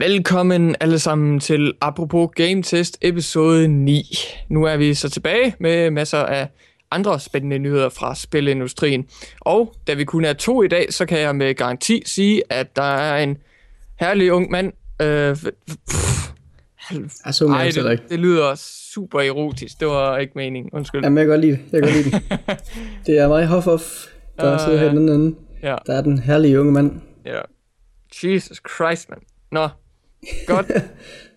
Velkommen alle sammen til Apropos Game Test episode 9. Nu er vi så tilbage med masser af andre spændende nyheder fra spilindustrien. Og da vi kun er to i dag, så kan jeg med garanti sige, at der er en herlig ung mand. Øh, pff, Jeg så mig ej, altså det, det lyder super erotisk. Det var ikke meningen. Undskyld. Jamen, jeg kan godt lide det. Jeg kan godt lide det. Det er mig, Hoffoff, der Ah, sidder her i den anden ende. Ja, Der er den herlige unge mand. ja. Jesus Christ, mand. Nå, godt.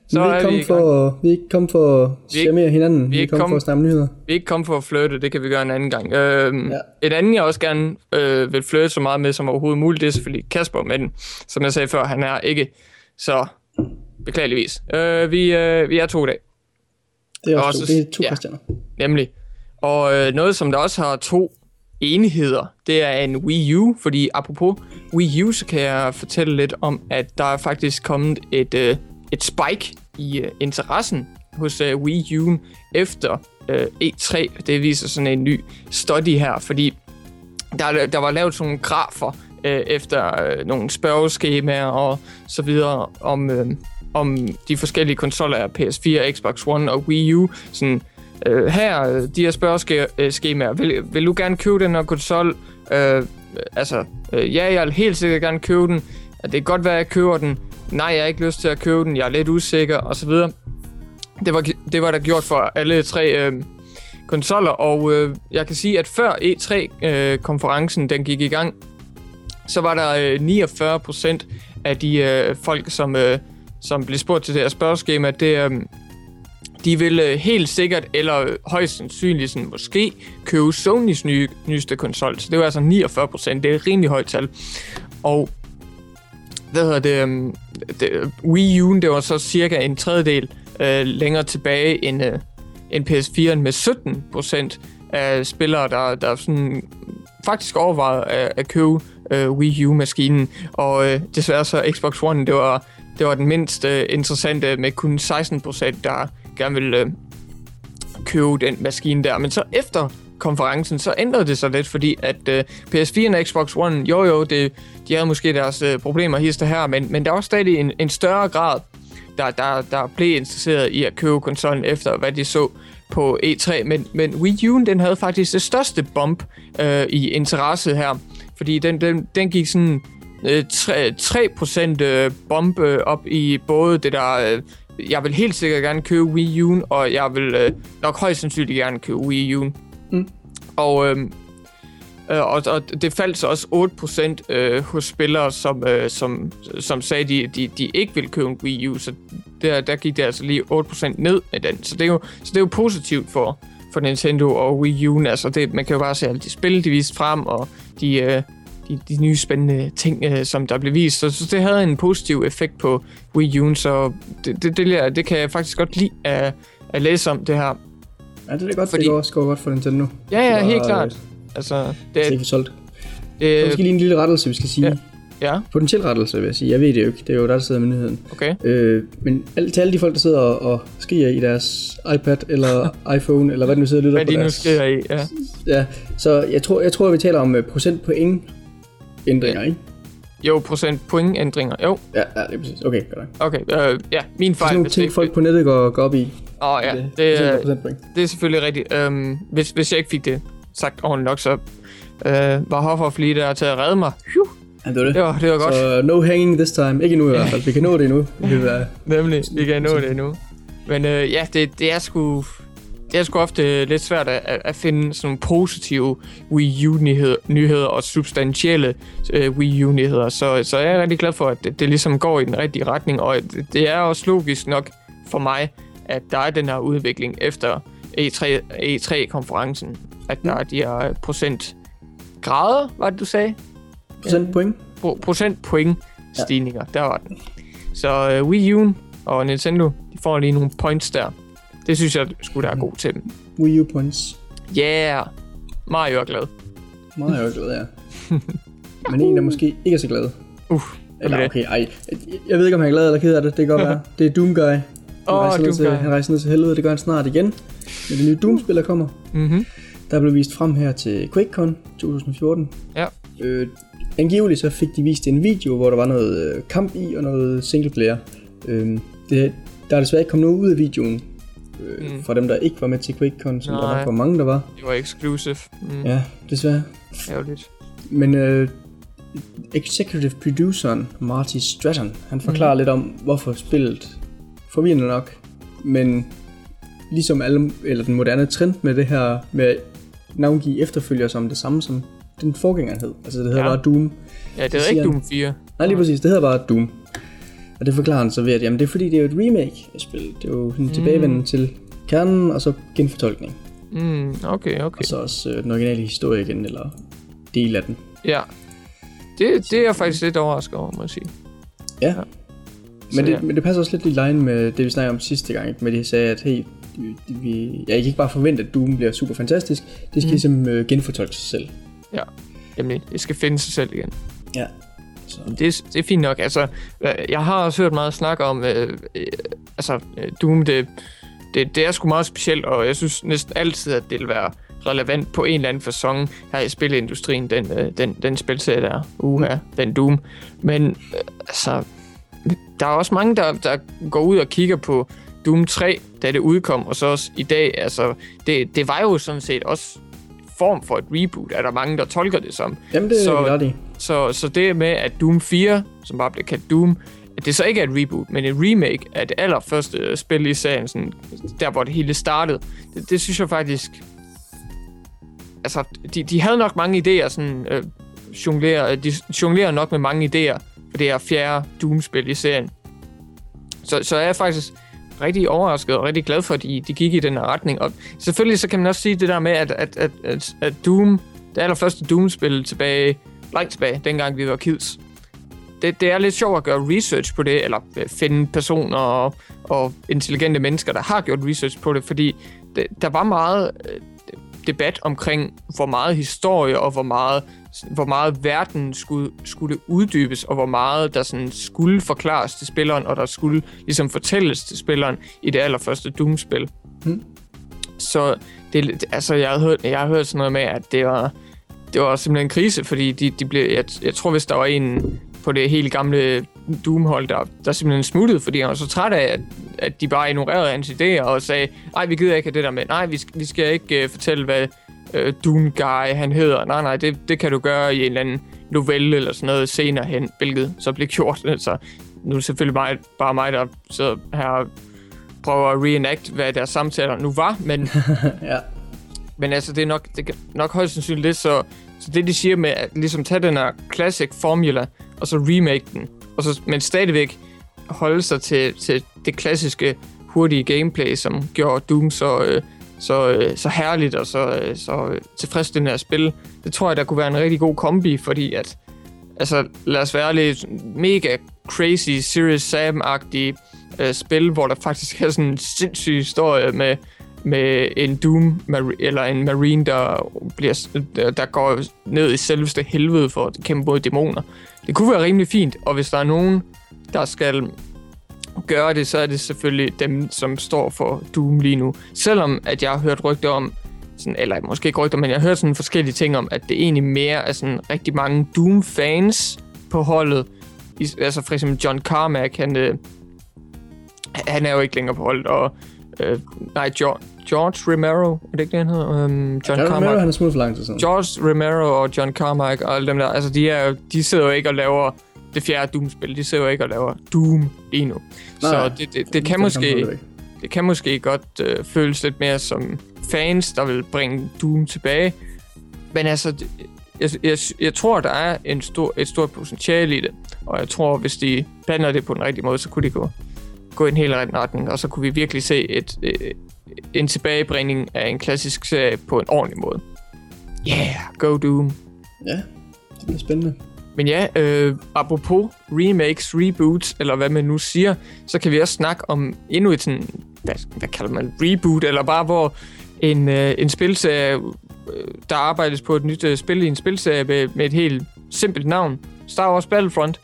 Så vi er ikke kommet for, vi er ikke kommet for at Vi er ikke- charmere hinanden. Vi er ikke kommet for kommet- at snakke nyheder. Vi er ikke kommet for at flytte, det kan vi gøre en anden gang. Øhm, ja. Et andet, jeg også gerne øh, vil flytte så meget med som overhovedet muligt, det er selvfølgelig Kasper, men som jeg sagde før, han er ikke, så beklageligvis. Øh, vi, øh, vi er to i dag, Det er Og også så- to, det er to ja. Christianer. nemlig. Og øh, noget, som der også har to enheder, det er en Wii U, fordi apropos Wii U, så kan jeg fortælle lidt om, at der er faktisk kommet et, øh, et spike i øh, interessen hos øh, Wii U efter øh, E3. Det viser sådan en ny study her, fordi der, der var lavet sådan nogle grafer øh, efter øh, nogle spørgeskemaer og så videre om, øh, om de forskellige konsoller PS4, Xbox One og Wii U. Sådan, øh, her, øh, de her spørgeskemaer, øh, vil, vil du gerne købe den her konsol? Øh, altså, øh, ja, jeg vil helt sikkert gerne købe den. Det kan godt være, at jeg køber den. Nej, jeg har ikke lyst til at købe den. Jeg er lidt usikker, og så videre. Det var, det var der gjort for alle tre øh, konsoller, og øh, jeg kan sige, at før E3-konferencen øh, den gik i gang, så var der øh, 49 procent af de øh, folk, som, øh, som blev spurgt til det her spørgeskema, det, øh, de vil øh, helt sikkert, eller øh, højst sandsynligt sådan, måske, købe Sonys nye, nyeste konsol. Så det var altså 49 procent. Det er et rimelig højt tal. Og hvad hedder det, um, det Wii U'en, det var så cirka en tredjedel øh, længere tilbage end, øh, end PS4'en med 17 procent af spillere, der, der sådan faktisk overvejede at, at købe øh, Wii U-maskinen. Og øh, desværre så Xbox One, det var, det var den mindst øh, interessante med kun 16 procent, der gerne ville øh, købe den maskine der. Men så efter konferencen, så ændrede det sig lidt, fordi at øh, PS4 og Xbox One, jo jo, det, de havde måske deres øh, problemer hister her, men, men der var også stadig en, en større grad, der, der, der blev interesseret i at købe konsollen efter, hvad de så på E3. Men, men Wii U'en, den havde faktisk det største bump øh, i interesse her, fordi den, den, den gik sådan øh, 3, 3% øh, bump øh, op i både det der... Øh, jeg vil helt sikkert gerne købe Wii U'en, og jeg vil øh, nok højst sandsynligt gerne købe Wii U'en. Mm. Og, øh, øh, og, og det faldt så også 8% øh, hos spillere, som, øh, som, som sagde, de, de, de ikke ville købe en Wii U. Så der, der gik det altså lige 8% ned med den. Så det er jo, så det er jo positivt for, for Nintendo og Wii U'en. Altså det, man kan jo bare se alle de spil, de viste frem, og de, øh, de, de nye spændende ting, øh, som der blev vist. Så, så det havde en positiv effekt på Wii U'en, så det, det, det, det kan jeg faktisk godt lide at, at læse om det her. Ja, det er godt, Fordi- det går også godt for Nintendo. Ja, ja, Det helt var, klart. øh, Altså, Det det, er solgt. Der er det, måske lige en lille rettelse, vi skal sige. Ja. ja, Potentiel rettelse, vil jeg sige. Jeg ved det jo ikke. Det er jo der, der sidder med nyheden. okay. Øh, men al- til alle de folk, der sidder og, og skriger i deres iPad eller iPhone, eller hvad de nu sidder og lytter Hvad på de nu deres... sker i, ja. Ja, så jeg tror, jeg tror, vi taler om uh, procentpoint ændringer, ikke? Jo, procent point ændringer. Jo, Ja, ja, det er præcis. Okay, godt okay. Øh, ja, min Sådan fejl. nogle hvis ting, det- folk på nettet går, går op i. Åh, ja, det, det, er er, det er selvfølgelig rigtigt. Øhm, hvis, hvis jeg ikke fik det sagt ordentligt nok, så øh, var Hoffer lige der til at redde mig. Phew, Ja, det var det. det var, det var godt. Så no hanging this time. Ikke nu i hvert fald. Vi kan nå det endnu. Det vil være... Nemlig, vi kan nå det nu. Men øh, ja, det, det er sgu... Det er sgu ofte lidt svært at, at- finde sådan nogle positive Wii U-nyheder nyheder og substantielle øh, Wii U-nyheder. Så, så jeg er rigtig glad for, at det, det ligesom går i den rigtige retning. Og det, er også logisk nok for mig, at der er den her udvikling efter E E3, E3-konferencen. At der er de her procent grader, var det du sagde? Procentpoint? Pro- procentpoint stigninger. Ja. Der var den. Så uh, Wii U og Nintendo, de får lige nogle points der. Det synes jeg skulle der er god til dem. Wii U points. Yeah! Mario er glad. Meget er glad, ja. Men en, der måske ikke er så glad. Uh, Eller okay. ej. Jeg ved ikke, om han er glad eller ked af det. Det kan godt være. Det er Doom Guy. Han, Åh, rejser ned Doom til, han rejser ned til helvede. Det gør han snart igen. Når det nye Doom-spil, der kommer. Mhm. Der blev vist frem her til QuakeCon 2014. Ja. Øh, angiveligt så fik de vist en video, hvor der var noget øh, kamp i og noget singleplayer. Øhm, det, der er desværre ikke kommet noget ud af videoen, øh, Mm. mm. for dem, der ikke var med til QuakeCon, som der Nej. nok var mange, der var. Det var exclusive. Mm, ja. Desværre. Ærgerligt. Men øh, executive produceren Marty Stratton, han forklarer mm. lidt om, hvorfor spillet forvirrende nok, men ligesom alle, eller den moderne trend med det her med at navngive efterfølger som det samme som den forgænger hed. Altså det hedder Ja. bare Doom. Ja, det er siger ikke Doom 4. Nej, lige præcis, det hedder bare Doom. Og det forklarer han så ved, at jamen, det er fordi, det er jo et remake af spillet. Det er jo en tilbagevenden til kernen, og så genfortolkning. Mm, okay, okay. Og så også øh, den originale historie igen, eller del af den. Ja. Det, det er jeg faktisk lidt overrasket over, må jeg sige. Ja. Så Men ja. det, men det passer også lidt i line med det, vi snakkede om sidste gang, med de sagde, at hey, vi, ja, I kan ikke bare forvente, at Doom bliver super fantastisk. Det skal mm. ligesom øh, genfortolke sig selv. Ja. Jamen, det skal finde sig selv igen. Ja. Så, Det, er- det er fint nok. Altså, øh, jeg har også hørt meget snak om, øh, øh, altså, øh, Doom, det, det, det er sgu meget specielt, og jeg synes næsten altid, at det vil være relevant på en eller anden fasong her i spilindustrien, den, øh, den, den spilserie der, uha, den Doom. Men øh, altså, der er også mange, der, der går ud og kigger på Doom 3, da det udkom, og så også i dag, altså, det, det var jo sådan set også form for et reboot, er der mange, der tolker det som. jamen det er Så- ret i. Så, så det med, at Doom 4, som bare bliver kaldt Doom, at det så ikke er et reboot, men et remake af det allerførste øh, spil i serien, sådan, der hvor det hele startede, det, det synes jeg faktisk... Altså, de, de havde nok mange idéer, sådan, øh, jonglerer, de jonglerer nok med mange idéer for det her fjerde Doom-spil i serien. Så, så er jeg faktisk rigtig overrasket og rigtig glad for, at de, de gik i den her retning. Og selvfølgelig så kan man også sige det der med, at, at, at, at, at Doom, det allerførste Doom-spil tilbage, langt tilbage, dengang vi var kids, det, det er lidt sjovt at gøre research på det, eller øh, finde personer og, og intelligente mennesker, der har gjort research på det, fordi det, der var meget øh, debat omkring, hvor meget historie og hvor meget, hvor meget verden skulle, skulle uddybes, og hvor meget der sådan skulle forklares til spilleren, og der skulle ligesom fortælles til spilleren i det allerførste Doom-spil. Hmm. Så det, er altså, jeg har hørt, jeg har hørt sådan noget med, at det var, det var simpelthen en krise, fordi de, de blev, jeg, jeg tror, hvis der var en på det helt gamle Doom-hold, der, der simpelthen smuttede, fordi han var så træt af, at, at de bare ignorerede hans idéer og sagde, nej, vi gider ikke have det der med, nej, vi, vi skal ikke uh, fortælle, hvad øh, uh, Doom-guy han hedder. Nej, nej, det, det kan du gøre i en eller anden novelle eller sådan noget senere hen, hvilket så blev gjort. Altså, nu er det selvfølgelig bare, bare mig, der sidder her og prøver at reenact, hvad deres samtaler nu var, men ja men altså, det er nok, det er nok højst sandsynligt lidt, så, så det de siger med at ligesom tage den her classic formula, og så remake den, og så, men stadigvæk holde sig til, til det klassiske hurtige gameplay, som gjorde Doom så, øh, så, øh, så herligt og så, øh, så tilfredsstillende at spille. Det tror jeg, der kunne være en rigtig god kombi, fordi at, altså lad os være lidt mega crazy, Serious Sam-agtige øh, spil, hvor der faktisk er sådan en sindssyg historie med, med en Doom eller en Marine, der, bliver, der- går ned i selveste helvede for at kæmpe mod dæmoner. Det kunne være rimelig fint, og hvis der er nogen, der skal gøre det, så er det selvfølgelig dem, som står for Doom lige nu. Selvom at jeg har hørt rygter om, sådan, eller måske ikke rygter, men jeg har hørt sådan forskellige ting om, at det egentlig mere er sådan rigtig mange Doom-fans på holdet. I, altså for eksempel John Carmack, han, øh, han er jo ikke længere på holdet, og øh, nej, John, George Romero, er det ikke det, han hedder? Um, John Carmack. Romero, han er smut for lang tid siden. George Romero og John Carmack og alle dem der, altså de, er, de sidder jo ikke og laver det fjerde Doom-spil. De sidder jo ikke og laver Doom lige nu. Nej, så det, det, det, kan måske, det kan måske godt øh, føles lidt mere som fans, der vil bringe Doom tilbage. Men altså, det, jeg, jeg, jeg tror, der er en stor, et stort potentiale i det. Og jeg tror, hvis de planer det på den rigtige måde, så kunne de gå, gå i en helt anden retning. Og så kunne vi virkelig se et, øh, en tilbagebringning af en klassisk serie på en ordentlig måde. Yeah, go Doom. Ja, det bliver spændende. Men ja, øh, apropos remakes, reboots, eller hvad man nu siger, så kan vi også snakke om endnu et sådan, hvad, hvad kalder man, reboot, eller bare hvor en, øh, en spilserie, øh, der arbejdes på et nyt øh, spil i en spilserie med, med et helt simpelt navn, Star Wars Battlefront.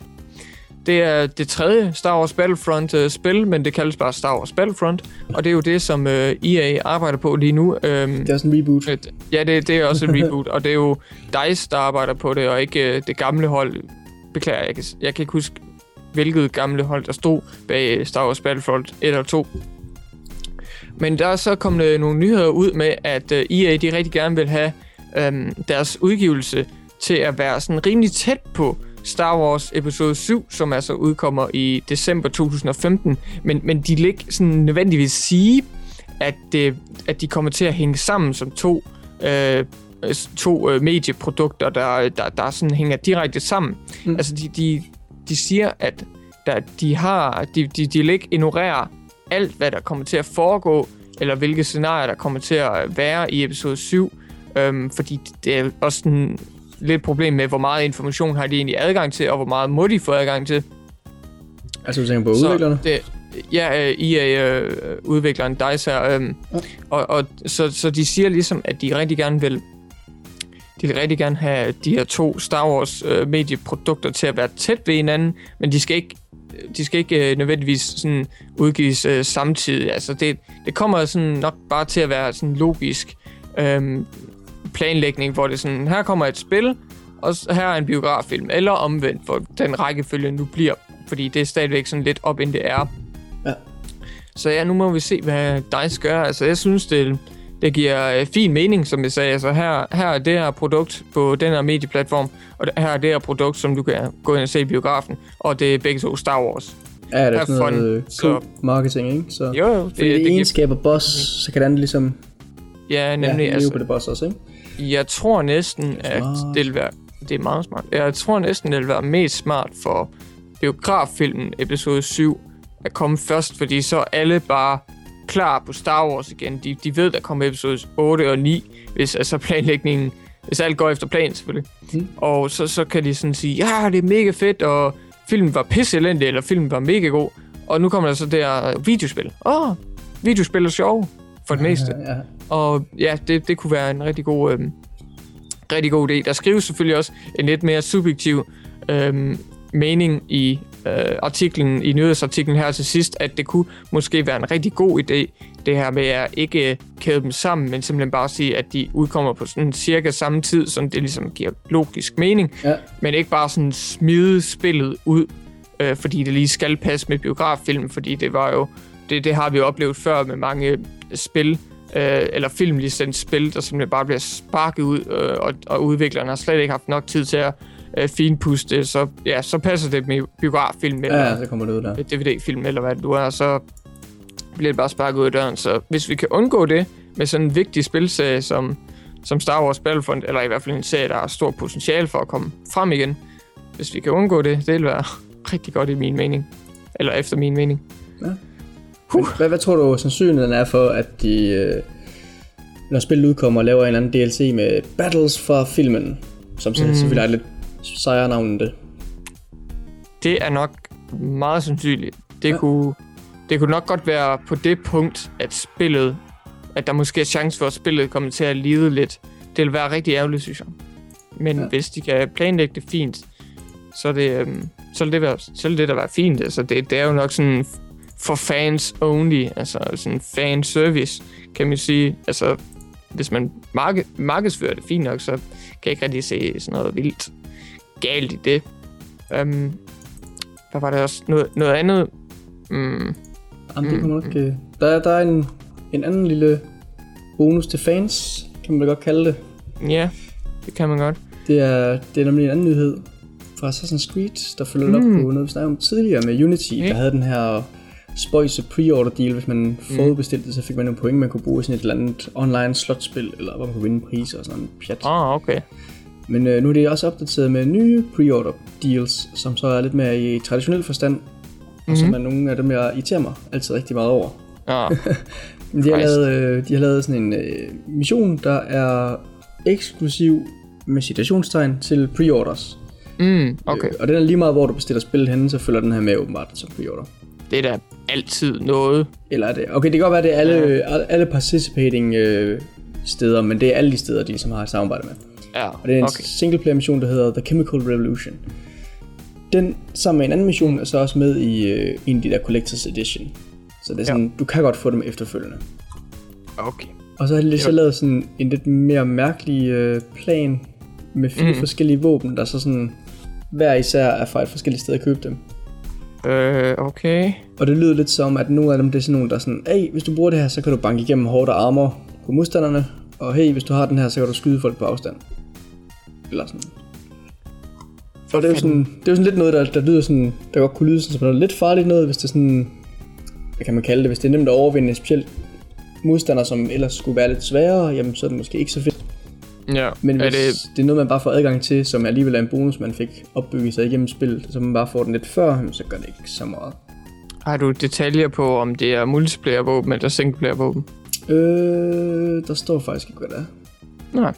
Det er det tredje Star Wars Battlefront-spil, men det kaldes bare Star Wars Battlefront, og det er jo det, som øh, EA arbejder på lige nu. Øhm, Det er også en reboot. Øh, Ja, det, det er også en reboot, og det er jo DICE, der arbejder på det, og ikke øh, det gamle hold. Beklager, jeg kan, jeg kan ikke huske hvilket gamle hold, der stod bag Star Wars Battlefront 1 og 2. Men der er så kommet nogle nyheder ud med, at øh, EA de rigtig gerne vil have øhm, deres udgivelse til at være sådan rimelig tæt på Star Wars episode 7, som altså udkommer i december 2015. Men, men de vil ikke sådan nødvendigvis sige, at, det, at de kommer til at hænge sammen som to, øh, to øh, medieprodukter, der, der, der sådan hænger direkte sammen. Mm. Altså, de, de, de siger, at der, de har, de, de, de vil ikke ignorere alt, hvad der kommer til at foregå, eller hvilke scenarier, der kommer til at være i episode 7, øhm, fordi det er også sådan lidt problem med, hvor meget information har de egentlig adgang til, og hvor meget må de få adgang til. Altså, du tænker på udviklerne? Det, ja, EA-udvikleren, øh, DICE her. Øhm, ja. og, og, så, så de siger ligesom, at de rigtig gerne vil de vil rigtig gerne have de her to Star Wars øh, medieprodukter til at være tæt ved hinanden, men de skal ikke de skal ikke øh, nødvendigvis sådan udgives øh, samtidig. Altså det, det kommer sådan nok bare til at være sådan logisk øh, planlægning, hvor det er sådan, her kommer et spil, og her er en biograffilm, eller omvendt, for den rækkefølge nu bliver, fordi det er stadigvæk sådan lidt op, end det er. Ja. Så ja, nu må vi se, hvad DICE gør. Altså, jeg synes, det, det giver øh, fin mening, som jeg sagde. Altså, her, her er det her produkt på den her medieplatform, og her er det her produkt, som du kan gå ind og se i biografen, og det er begge to Star Wars. Ja, det er sådan noget så... marketing, ikke? Så, jo, jo. Det, fordi det, det ene skaber boss, mm. så kan den ligesom... Ja, nemlig. Ja, altså, på det boss også, ikke? Jeg tror næsten, at det vil være... Det er meget smart. Jeg tror næsten, det vil være mest smart for biograffilmen episode 7 at komme først, fordi så er alle bare klar på Star Wars igen. De, de ved, der kommer episode 8 og 9, hvis altså planlægningen, hvis alt går efter planen selvfølgelig. Mm. Og så, så kan de sådan sige, ja, det er mega fedt, og filmen var pisse elendig, eller filmen var mega god. Og nu kommer der så der videospil. Åh, oh, videospil er sjov, for det meste. Ja, ja. Og ja, det, det kunne være en rigtig god, øhm, rigtig god idé. Der skrives selvfølgelig også en lidt mere subjektiv øhm, mening i øh, artiklen, i nyhedsartiklen her til sidst, at det kunne måske være en rigtig god idé, det her med at ikke kæde dem sammen, men simpelthen bare sige, at de udkommer på sådan cirka samme tid, så det ligesom giver logisk mening, ja. men ikke bare sådan smide spillet ud, øh, fordi det lige skal passe med biograffilm, fordi det var jo, det, det har vi jo oplevet før med mange spil, øh, eller filmlicensspil, der simpelthen bare bliver sparket ud, øh, og, og udviklerne har slet ikke haft nok tid til at øh, finpuste, så, ja, så passer det med biograffilm eller ja, så kommer det ud der. DVD-film eller hvad det nu er, så bliver det bare sparket ud af døren. Så hvis vi kan undgå det med sådan en vigtig spilserie som, som Star Wars Battlefront, eller i hvert fald en serie, der har stor potentiale for at komme frem igen, hvis vi kan undgå det, det vil være rigtig godt i min mening. Eller efter min mening. Ja. Huh. Hvad, hvad tror du sandsynligheden er for, at de, øh, når spillet udkommer, laver en eller anden DLC med battles fra filmen, som mm. selvfølgelig er lidt sejre end det? Det er nok meget sandsynligt. Det, ja. kunne, det kunne nok godt være på det punkt, at spillet, at der måske er chance for, at spillet kommer til at lide lidt. Det vil være rigtig ærgerligt, synes jeg. Men ja. hvis de kan planlægge det fint, så det, øhm, så vil det, være, så vil det der være fint. Altså, det, det er jo nok sådan for fans only, altså sådan fan service, kan man sige. Altså, hvis man marked, markedsfører det fint nok, så kan jeg ikke rigtig se sådan noget vildt galt i det. Um, hvad var det også? Noget, noget andet? Mm. Jamen, det kan nok... Mm. Der, der er en, en anden lille bonus til fans, kan man godt kalde det. Ja, det kan man godt. Det er, det er nemlig en anden nyhed fra Assassin's Creed, der følger mm. op på noget, vi snakkede om tidligere med Unity, okay. der havde den her spøjse pre-order deal. Hvis man mm. forudbestilte så fik man nogle point, man kunne bruge i sådan et eller andet online slotspil, eller hvor man kunne vinde priser og sådan en pjat. Ah, okay. Men øh, nu er det også opdateret med nye pre-order deals, som så er lidt mere i traditionel forstand, mm-hmm. og som mhm. er nogle af dem, jeg irriterer mig altid rigtig meget over. Ah. De, har lavet, øh, de har lavet sådan en øh, mission, der er eksklusiv med citationstegn til pre-orders. Mm, okay. Øh, og den er lige meget, hvor du bestiller spil henne, så følger den her med åbenbart som pre-order. Det er da altid noget. Eller er det? Okay, det kan godt være, det er alle, ja. alle participating øh, steder, men det er alle de steder, de som har et samarbejde med. Ja, og det er en okay. single player mission, der hedder The Chemical Revolution. Den sammen med en anden mission er så også med i uh, en af de der Collector's Edition. Så det er sådan, ja. du kan godt få dem efterfølgende. Okay. Og så har de så lavet sådan en lidt mere mærkelig uh, plan med fire mm. forskellige våben, der så sådan hver især er fra et forskelligt sted at købe dem. Øh, okay. Og det lyder lidt som, at nogle af dem, det er sådan nogle, der er sådan, hey, hvis du bruger det her, så kan du banke igennem hårdt armor på modstanderne, og hey, hvis du har den her, så kan du skyde folk på afstand. Eller sådan. Og det er jo sådan, det er jo sådan lidt noget, der, der lyder sådan, der godt kunne lyde sådan, som noget lidt farligt noget, hvis det er sådan, hvad kan man kalde det, hvis det er nemt at overvinde en speciel modstander, som ellers skulle være lidt sværere, jamen så er det måske ikke så fedt. Ja, Men er hvis det, det... det er noget, man bare får adgang til, som alligevel er en bonus, man fik opbygget sig igennem spillet, så man bare får den lidt før, så gør det ikke så meget. har du detaljer på, om det er multiplayer-våben eller singleplayer-våben? Øh, der står faktisk ikke, hvad det er. Nej.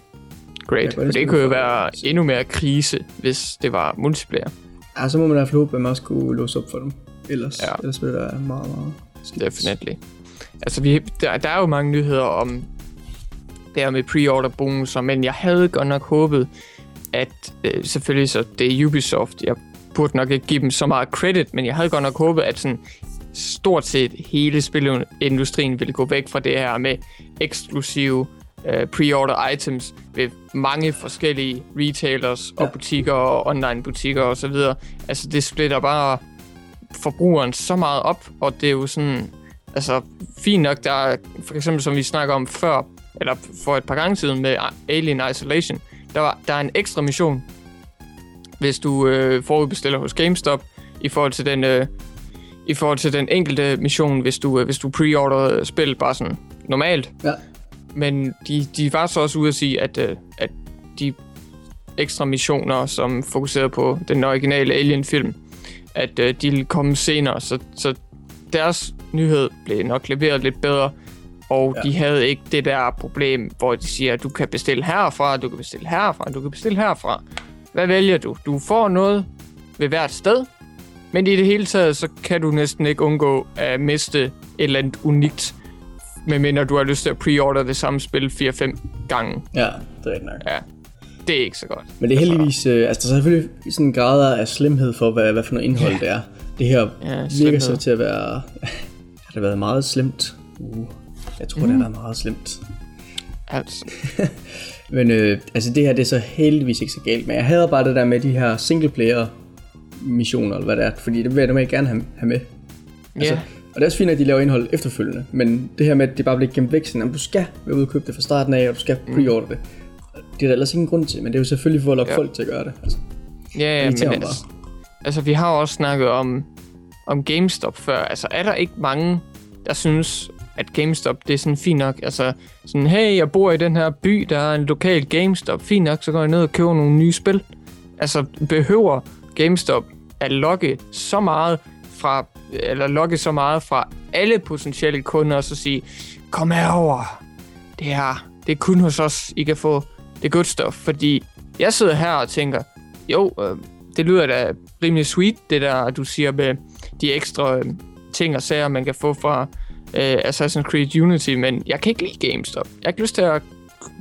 Great. For det kunne jo være endnu mere krise, hvis det var multiplayer. Ja, så må man i hvert fald håbe, at man også kunne låse op for dem. Ellers, Ja. ellers vil det være meget, meget skidt. Definitely. Altså, vi, der, der er jo mange nyheder om det her med pre-order bonusser, men jeg havde godt nok håbet, at øh, selvfølgelig så det er Ubisoft. Jeg burde nok ikke give dem så meget credit, men jeg havde godt nok håbet, at sådan stort set hele spilindustrien ville gå væk fra det her med eksklusive øh, pre-order items ved mange forskellige retailers og Ja. butikker og online butikker og så videre. Altså det splitter bare forbrugeren så meget op, og det er jo sådan, altså fint nok, der er for eksempel som vi snakker om før, eller for et par gange siden med Alien Isolation, der, var, der er en ekstra mission, hvis du øh, forudbestiller hos GameStop, i forhold til den, øh, i forhold til den enkelte mission, hvis du, øh, hvis du preorder spil bare sådan normalt. Ja. Men de, de var så også ude at sige, at, øh, at de ekstra missioner, som fokuserede på den originale Alien-film, at øh, de ville komme senere, så, så deres nyhed blev nok leveret lidt bedre, og ja. De havde ikke det der problem, hvor de siger, du kan bestille herfra, du kan bestille herfra, du kan bestille herfra. Hvad vælger du? Du får noget ved hvert sted, men i det hele taget, så kan du næsten ikke undgå at miste et eller andet unikt, medmindre du har lyst til at preorder det samme spil 4-5 gange. Ja, det er rigtigt nok. Ja, det er ikke så godt. Men det er heldigvis, øh, altså der er selvfølgelig sådan grader af slemhed for, hvad, hvad for noget indhold Ja. det er. Det her Ja, virker så til at være, har det været meget slemt? Uh, jeg tror, mm. det har været meget slemt. Altså, Men øh, altså det her, det er så heldigvis ikke så galt. Men jeg hader bare det der med de her singleplayer missioner, eller hvad det er. Fordi det vil jeg normalt gerne have, have med. Altså, ja, Og det er også fint, at de laver indhold efterfølgende. Men det her med, at det bare bliver gemt væk, sådan, at du skal være ude og købe det fra starten af, og du skal preorder det. Det er der ellers ingen grund til, men det er jo selvfølgelig for at lokke Ja. folk til at gøre det. Altså, ja, ja men mig altså, altså, vi har jo også snakket om, om GameStop før. Altså, er der ikke mange, der synes, at GameStop, det er sådan fint nok? Altså, sådan, hey, jeg bor i den her by, der er en lokal GameStop. Fint nok, så går jeg ned og køber nogle nye spil. Altså, behøver GameStop at lokke så meget fra, eller lokke så meget fra alle potentielle kunder, og så sige, kom herover. Det her, det er kun hos os, I kan få det good stuff. Fordi jeg sidder her og tænker, jo, øh, det lyder da rimelig sweet, det der, du siger med de ekstra øh, ting og sager, man kan få fra øh, Assassin's Creed Unity, men jeg kan ikke lide GameStop. Jeg har ikke lyst til at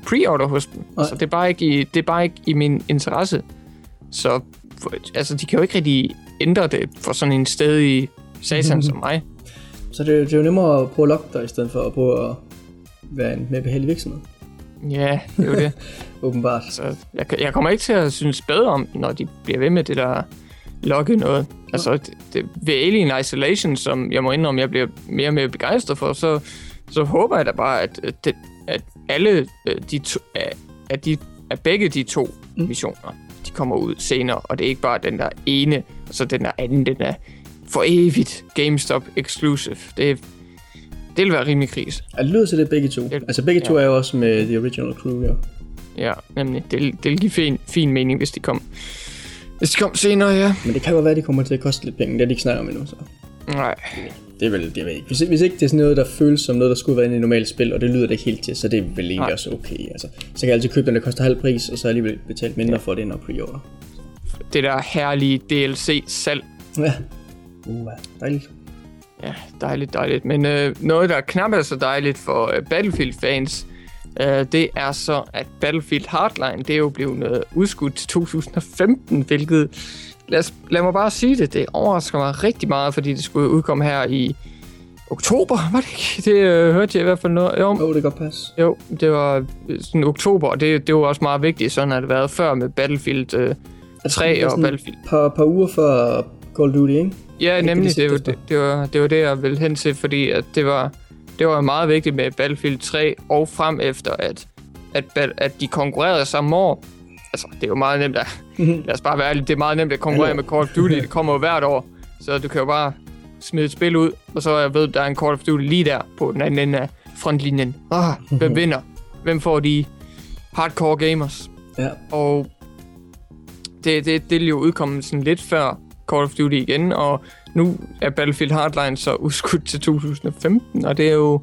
pre-order hos dem. Nej. Så det er, bare ikke i, det er bare ikke i min interesse. Så for, altså, de kan jo ikke rigtig ændre det for sådan en stedig satan som mig. så det, er jo- det er jo nemmere at prøve at lokke dig, i stedet for at prøve at være en mere behagelig virksomhed. Ja, det er jo det. Åbenbart. Så jeg, jeg kommer ikke til at synes bedre om, når de bliver ved med det der lokke noget. Altså, det, det, ved Alien Isolation, som jeg må indrømme, jeg bliver mere og mere begejstret for, så, så håber jeg da bare, at, at, at alle øh, de to, at, de, at begge de to mm. missioner, de kommer ud senere, og det er ikke bare den der ene, og så den der anden, den er for evigt GameStop exclusive. Det, det vil være rimelig kris. Ja, det lyder til det begge to. Det- Altså begge to er jo også med The Original Crew, ja. Ja, nemlig. Det, det vil give fin, fin mening, hvis de kom, hvis de kom senere, ja. Men det kan godt være, at de kommer til at koste lidt penge. Det er de ikke snakker om endnu, så. Nej. Det er vel, det ved ikke. Hvis, hvis ikke det er sådan noget, der føles som noget, der skulle være inde i normalt spil, og det lyder det ikke helt til, så det er vel egentlig Nej. også okay. Altså, så kan jeg altid købe den, der koster halv pris, og så alligevel betalt mindre for det, end at pre-order. Det der herlige DLC-salg. Ja. Uh, dejligt. Ja, dejligt, dejligt. Men øh, noget, der knap er så dejligt for øh, Battlefield-fans, øh, det er så, at Battlefield Hardline, det er jo blevet øh, udskudt til 2015, hvilket, lad, os, lad mig bare sige det, det overrasker mig rigtig meget, fordi det skulle udkomme her i oktober, var det ikke? Det øh, hørte jeg i hvert fald noget. Jo, Åh, oh, det kan passe. Jo, det var øh, sådan oktober, og det, det var også meget vigtigt. Sådan har det været før med Battlefield øh, Altså, 3 det er og Battlefield. et par, par uger før Call of Duty, ikke? Ja, nemlig. det, Det, de var, det, det, var, det var det, jeg ville hen til, fordi at det var, det var meget vigtigt med Battlefield 3 og frem efter, at, at, at de konkurrerede samme år. Altså, det er jo meget nemt at... lad os bare være ærlige, det er meget nemt at konkurrere med Call of Duty. Det kommer jo hvert år, så du kan jo bare smide et spil ud, og så jeg ved, der er en Call of Duty lige der på den anden ende af frontlinjen. Ah, hvem vinder? Hvem får de hardcore gamers? Ja. Og det, det, det er jo udkommet sådan lidt før Call of Duty igen, og nu er Battlefield Hardline så udskudt til 2015, og det er jo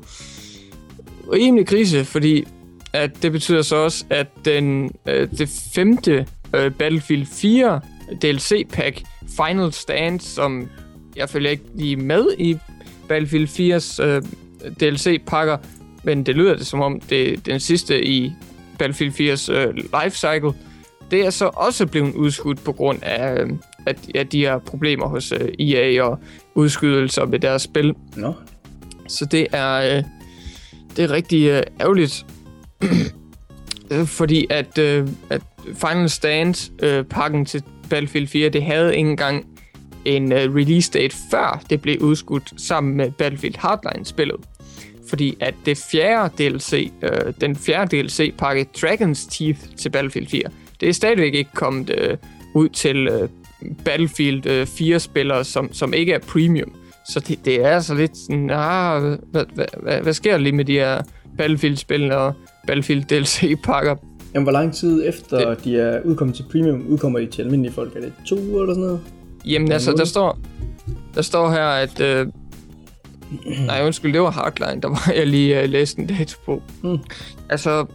rimelig krise, fordi at det betyder så også, at den, øh, det femte øh, Battlefield 4 DLC-pack, Final Stand, som jeg følger ikke lige med i Battlefield 4's øh, DLC-pakker, men det lyder det som om, det er den sidste i Battlefield 4's øh, lifecycle. Det er så også blevet udskudt på grund af, øh, at, at de her problemer hos øh, EA og udskydelser med deres spil. Nå. Så det er, øh, det er rigtig øh, ærgerligt. Øh, Fordi at, øh, at Final Stand øh, til Battlefield 4, det havde ikke engang en øh, release date før det blev udskudt sammen med Battlefield Hardline spillet. Fordi at det fjerde DLC, øh, den fjerde DLC pakke Dragon's Teeth til Battlefield 4, det er stadigvæk ikke kommet øh, ud til øh, Battlefield øh, 4 spillere, som, som ikke er premium. Så det, det er altså lidt sådan, ah, hvad, hvad, hvad, hvad sker der lige med de her Battlefield-spil og Battlefield DLC-pakker? Jamen, hvor lang tid efter det. de er udkommet til premium, udkommer de til almindelige folk? Er det to uger eller sådan noget? Jamen altså, der står, der står her, at... Øh, nej, undskyld, det var Hardline, der var jeg lige øh, læste en dato på. Mm. Altså,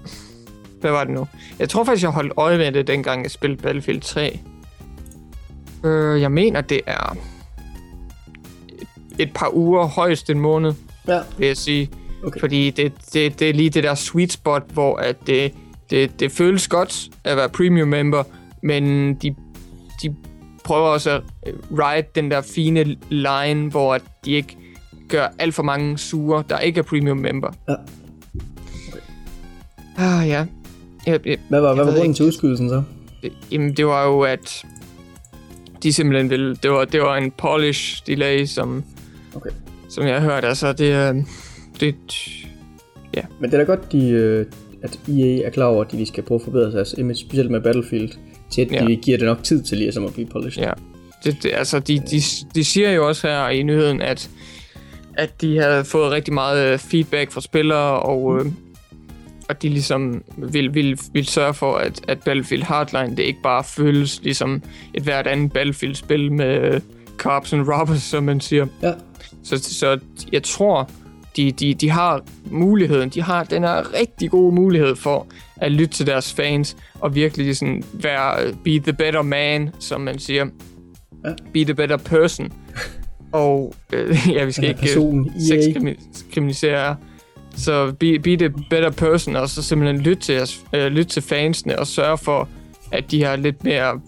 hvad var det nu? Jeg tror faktisk, jeg holdt øje med det, dengang jeg spillede Battlefield 3. Øh, jeg mener, det er et, par uger, højst en måned, Ja. vil jeg sige. Okay. Fordi det, det, det er lige det der sweet spot, hvor at det, det, det føles godt at være premium member, men de, de prøver også at øh, ride den der fine line, hvor at de ikke gør alt for mange sure, der ikke er premium member. Ja. Ah, ja. Jeg, jeg, Hvad var, hvad var grunden til udskydelsen så? det, jamen, det var jo, at de simpelthen ville... Det var, det var en polish delay, som, Okay. som jeg hørte. Altså, det, det, Men det er da godt, de, øh, at EA er klar over, at de skal prøve at forbedre deres image, specielt med Battlefield, til at Ja. de giver det nok tid til lige som at blive polished. Ja. Det, det, altså, de, de, de siger jo også her i nyheden, at, at de havde fået rigtig meget øh, feedback fra spillere, og øh, at de ligesom vil, vil, vil sørge for, at, at Battlefield Hardline, det ikke bare føles ligesom et hvert andet Battlefield-spil med øh, cops and robbers, som man siger. Ja. Så, så jeg tror, de, de, de har muligheden, de har den her rigtig gode mulighed for at lytte til deres fans og virkelig sådan være, øh, be the better man, som man siger. Ja. Be the better person. og øh, ja, vi skal ikke person, EA. sexkriminalisere så be, be the better person, og så simpelthen lytte til, os, øh, lytte til fansene og sørge for, at de har lidt mere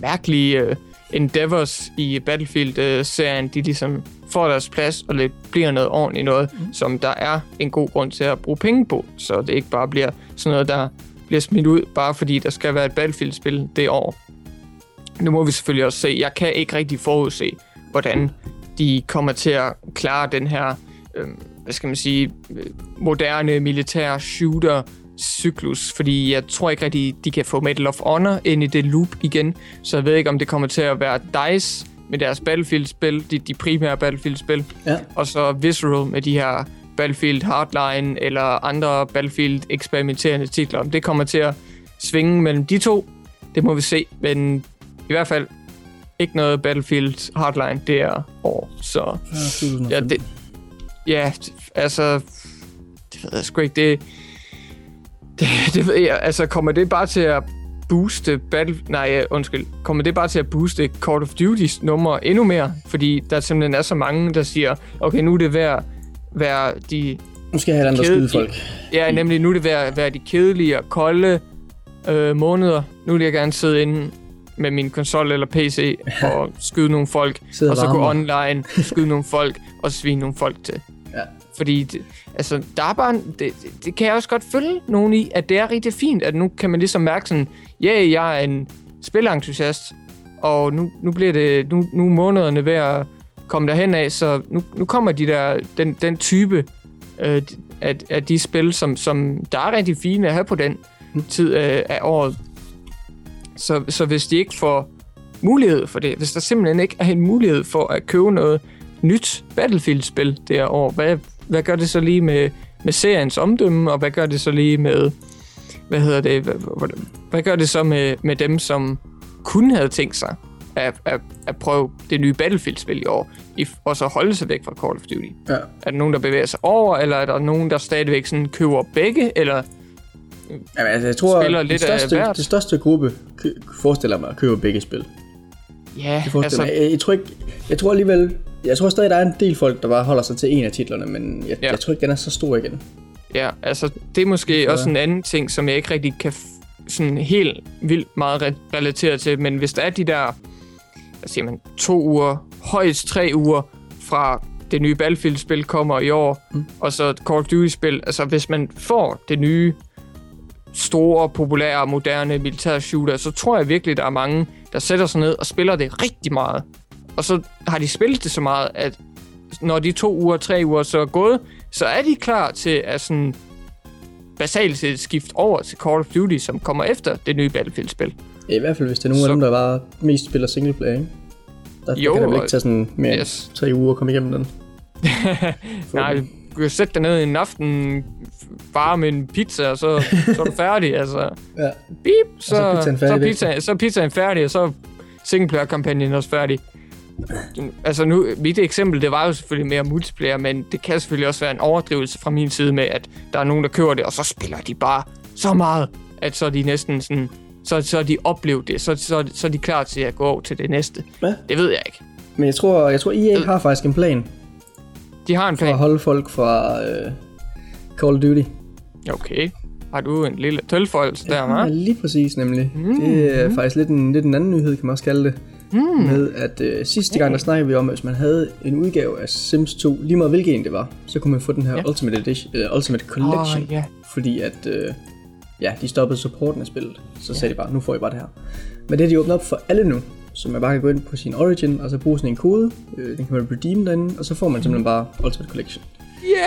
mærkelige øh, endeavors i Battlefield-serien, de ligesom får deres plads og lidt bliver noget ordentligt noget, mm. som der er en god grund til at bruge penge på, så det ikke bare bliver sådan noget, der bliver smidt ud, bare fordi der skal være et Battlefield-spil det år. Nu må vi selvfølgelig også se, jeg kan ikke rigtig forudse, hvordan de kommer til at klare den her, øh, hvad skal man sige, øh, moderne militære shooter cyklus, fordi jeg tror ikke rigtig, de kan få Medal of Honor ind i det loop igen, så jeg ved ikke, om det kommer til at være DICE med deres Battlefield-spil, de, de primære Battlefield-spil, Ja. og så Visceral med de her Battlefield Hardline eller andre Battlefield eksperimenterende titler. Om det kommer til at svinge mellem de to, det må vi se, men i hvert fald ikke noget Battlefield Hardline det er år, så ja, det, ja, altså, det ved jeg sgu ikke, det, det, det ved jeg, altså kommer det bare til at booste Battle... Nej, undskyld. Kommer det bare til at booste Call of Duty's nummer endnu mere? Fordi der simpelthen er så mange, der siger, okay, nu er det værd være de... Nu skal jeg have Kæde- skyde folk. Ja, nemlig nu er det værd være de kedelige og kolde øh, måneder. Nu vil jeg gerne sidde inde med min konsol eller PC og skyde nogle folk, og så gå online, skyde nogle folk og svine nogle folk til. Fordi, det, altså, der er bare, en- det, det, det kan jeg også godt følge nogen i, at det er rigtig fint, at nu kan man ligesom mærke sådan, ja, yeah, jeg er en spilentusiast, og nu, nu bliver det, nu, nu er månederne ved at, komme derhen af, så nu, nu kommer de der, den, den type øh, af, af de spil, som, som der er rigtig fine at have på den tid øh, af året. Så, så hvis de ikke får mulighed for det, hvis der simpelthen ikke er en mulighed for at købe noget nyt Battlefield-spil det her år, hvad, hvad gør det så lige med, med seriens omdømme, og hvad gør det så lige med, hvad hedder det, hvad, hvad, hvad gør det så med, med dem, som kun havde tænkt sig at, at, at prøve det nye Battlefield-spil i år, i, og så holde sig væk fra Call of Duty? Ja. Er der nogen, der bevæger sig over, eller er der nogen, der stadigvæk sådan køber begge, eller Jamen, altså, jeg tror, Spiller det lidt af største, hvert. det største gruppe forestiller mig at købe begge spil. ja, Det altså, altså, jeg, jeg, tror ikke, jeg tror alligevel, jeg tror stadig, der er en del folk, der bare holder sig til en af titlerne, men jeg, Ja. ja. jeg tror ikke, den er så stor igen. Ja, altså det er måske også en anden ting, som jeg ikke rigtig kan sådan helt vildt meget re- relatere til, men hvis der er de der, hvad siger man, to uger, højst tre uger fra det nye Battlefield-spil kommer i år, mm. og så et Call of Duty-spil, altså hvis man får det nye store, populære, moderne militære shooter, så tror jeg virkelig, der er mange, der sætter sig ned og spiller det rigtig meget. Og så har de spillet det så meget, at når de to uger, tre uger så er gået, så er de klar til at sådan basalt set skifte over til Call of Duty, som kommer efter det nye Battlefield-spil. I hvert fald, hvis det er nogle Så- af dem, der bare mest spiller singleplayer, ikke? Der, Jo, der kan det og- ikke tage sådan mere Yes. tre uger at komme igennem den. Nej, du kan sætte dig ned en aften, bare med en pizza, og så, så er du færdig. Altså, Ja. beep, så, så er pizzaen færdig, så, pizza, så pizzaen færdig, og så er singleplayer-kampagnen også færdig. Altså nu, mit eksempel, det var jo selvfølgelig mere multiplayer, men det kan selvfølgelig også være en overdrivelse fra min side med, at der er nogen, der køber det, og så spiller de bare så meget, at så er de næsten sådan, så, så de oplevet det, så, så, så er de klar til at gå over til det næste. Ja. Det ved jeg ikke. Men jeg tror, jeg tror EA har faktisk en plan De har en for at plan. holde folk fra øh, Call of Duty. Okay. Har du en lille der, Ja, hva'? lige præcis nemlig. Mm. Mm. Det er faktisk lidt en, lidt en anden nyhed, kan man også kalde det. Mm. Med at øh, sidste gang, der snakkede vi om, at hvis man havde en udgave af Sims 2, lige meget hvilken en det var, så kunne man få den her ja. Ultimate, Edition, eller Ultimate Collection. Åh, ja. Fordi at, øh, ja, de stoppede supporten af spillet. Så sagde de bare, nu får I bare det her. Men det er de åbnet op for alle nu. Så man bare kan gå ind på sin Origin, og så bruge sådan en kode. Øh, den kan man redeem derinde, og så får man simpelthen bare Ultimate Collection.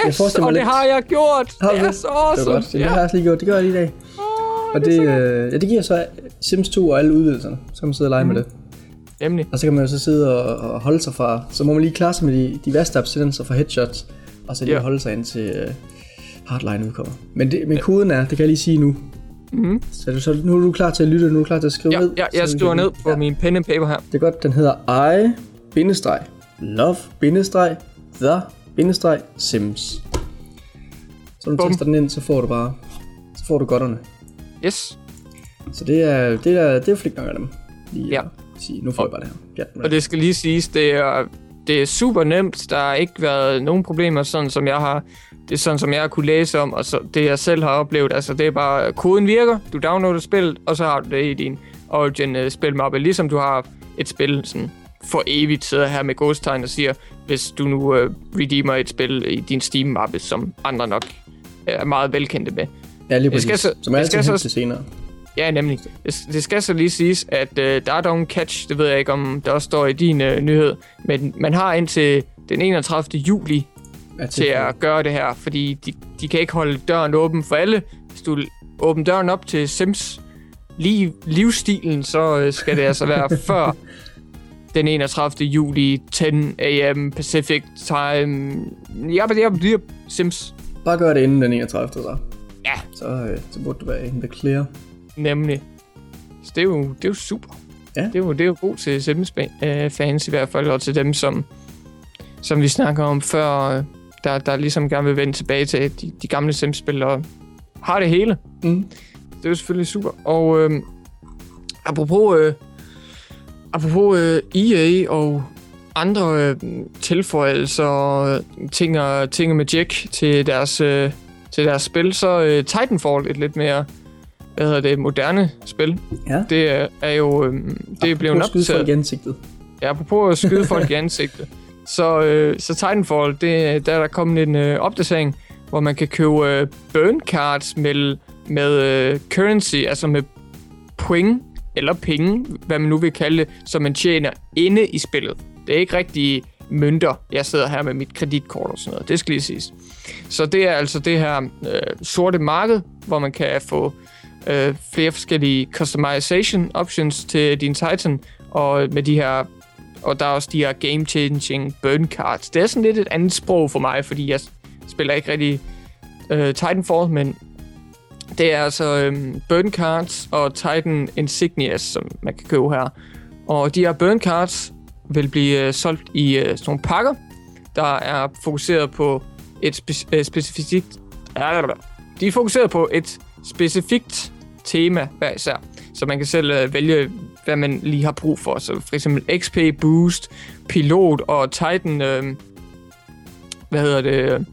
Yes, og det lidt- har jeg gjort. Har det er det? så Det awesome. er godt. Det, ja. har jeg også lige gjort. Det gør jeg lige i dag. Åh, Og det, det, øh, ja, det giver så Sims 2 og alle udvidelserne. Så kan man sidde og lege mm. med det. Nemlig. Og så kan man jo så sidde og, og holde sig fra, så må man lige klare sig med de, de værste abstinenser fra headshots, og så lige Ja. holde sig ind til uh, hardline udkommer. Men, det, men koden er, det kan jeg lige sige nu. Mhm. Så, du, så nu er du klar til at lytte, nu er du klar til at skrive Ja, ned. ja, jeg skriver kan- ned på Ja, min pen and paper her. det er godt, den hedder I, bindestreg, love, bindestreg, the, bindestreg, sims. Så når du Bum. tester den ind, så får du bare, så får du godterne. Yes. Så det er, det er, det er flink nok af dem. Lige Ja. at sige, nu får jeg bare det her. Ja, Og det skal lige siges, det er, det er super nemt. Der har ikke været nogen problemer, sådan som jeg har det er sådan, som jeg har kunne læse om, og så det jeg selv har oplevet. Altså, det er bare, koden virker, du downloader spillet, og så har du det i din Origin uh, spilmappe. Ligesom du har et spil sådan for evigt sidder her med godstegn og siger, hvis du nu uh, redeemer et spil i din Steam-mappe, som andre nok er meget velkendte med. Ja, lige Det skal præcis. så- Som jeg skal så- til senere. Ja, nemlig. Det, det skal så lige siges, at øh, der er dog en catch, det ved jeg ikke, om der også står i din øh, nyhed, men man har indtil den 31. juli Ja, til at gøre det her, fordi de, de kan ikke holde døren åben for alle. Hvis du åbner døren op til Sims lige livsstilen, så øh, skal det altså være før den 31. juli, 10 a.m. Pacific time. Ja, men det er bliver Sims. Bare gør det inden den 31. så. Ja. Så, øh, så burde du være in the clear. Nemlig. Så det er jo, det er jo super. Ja. Det er jo, det er jo god til Sims-fans i hvert fald, og til dem, som, som vi snakker om før, øh, der, der ligesom gerne vil vende tilbage til de, de gamle Sims-spil og har det hele. Mm. Det er jo selvfølgelig super. Og øh, apropos, øh, apropos øh, EA og andre øh, tilføjelser og ting og, ting med Jack til deres, øh, til deres spil, så øh, Titanfall et lidt mere hvad hedder det, moderne spil. Ja. Det er, er jo øh, det er blevet Apropos skyde folk i ansigtet. Ja, apropos at skyde folk i ansigtet. Så, øh, så Titanfall, det, der er der kommet en øh, opdatering, hvor man kan købe øh, burn cards med, med øh, currency, altså med point eller penge, hvad man nu vil kalde det, som man tjener inde i spillet. Det er ikke rigtig mønter. Jeg sidder her med mit kreditkort og sådan noget. Det skal lige siges. Så det er altså det her øh, sorte marked, hvor man kan få øh, flere forskellige customization options til din Titan, og med de her og der er også de her game-changing burn cards. Det er sådan lidt et andet sprog for mig, fordi jeg spiller ikke rigtig øh, Titanfall, men det er altså øh, burn cards og Titan Insignias, som man kan købe her. Og de her burn cards vil blive øh, solgt i øh, sådan nogle pakker, der er fokuseret på et spe- øh, specifikt... De er fokuseret på et specifikt tema hver især. Så man kan selv øh, vælge, hvad man lige har brug for. Så for eksempel XP Boost, Pilot og Titan... Øh, hvad hedder det?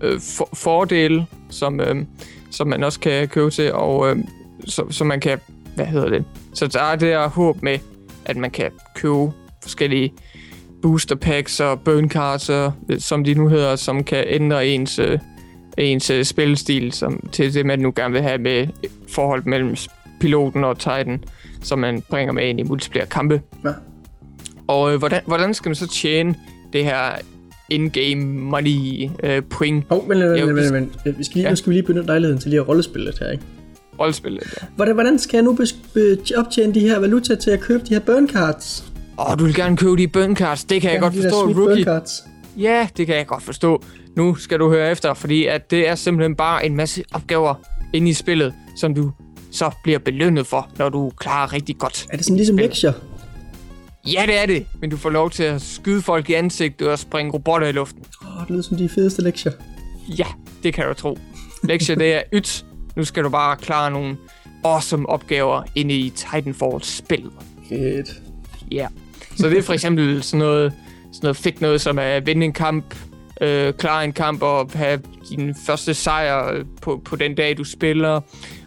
Øh, for, fordele, som, øh, som man også kan købe til, og øh, så, så man kan... Hvad hedder det? Så der er det her håb med, at man kan købe forskellige booster packs og burn cards, og, øh, som de nu hedder, som kan ændre ens, øh, ens øh, spilstil som, til det, man nu gerne vil have med forhold mellem piloten og Titan, som man bringer med ind i multiplayer kampe. Ja. Og øh, hvordan, hvordan skal man så tjene det her in-game money øh, point Hov, Jo, vent, det- vent, vent. Vi skal lige, Ja. Nu skal vi lige benytte lejligheden til lige at rollespille lidt her, ikke? rollespil? Ja. Hvordan, hvordan skal jeg nu optjene de her valuta til at købe de her burn cards? Åh, du vil gerne købe de burn cards. Det kan jeg Ja, godt de forstå, sweet burn rookie. cards. Ja, det kan jeg godt forstå. Nu skal du høre efter, fordi at det er simpelthen bare en masse opgaver inde i spillet, som du så bliver belønnet for, når du klarer rigtig godt. Er det sådan ligesom lektier? Ja, det er det, men du får lov til at skyde folk i ansigtet og springe robotter i luften. Åh, det lyder som de fedeste lektier. Ja, det kan du tro. Lektier, det er ydt. Nu skal du bare klare nogle awesome opgaver inde i Titanfall-spillet. Fedt. Ja. Så det er for eksempel sådan noget, sådan noget fedt noget, som at vinde en kamp, øh, klare en kamp og have din første sejr øh, på, på den dag, du spiller.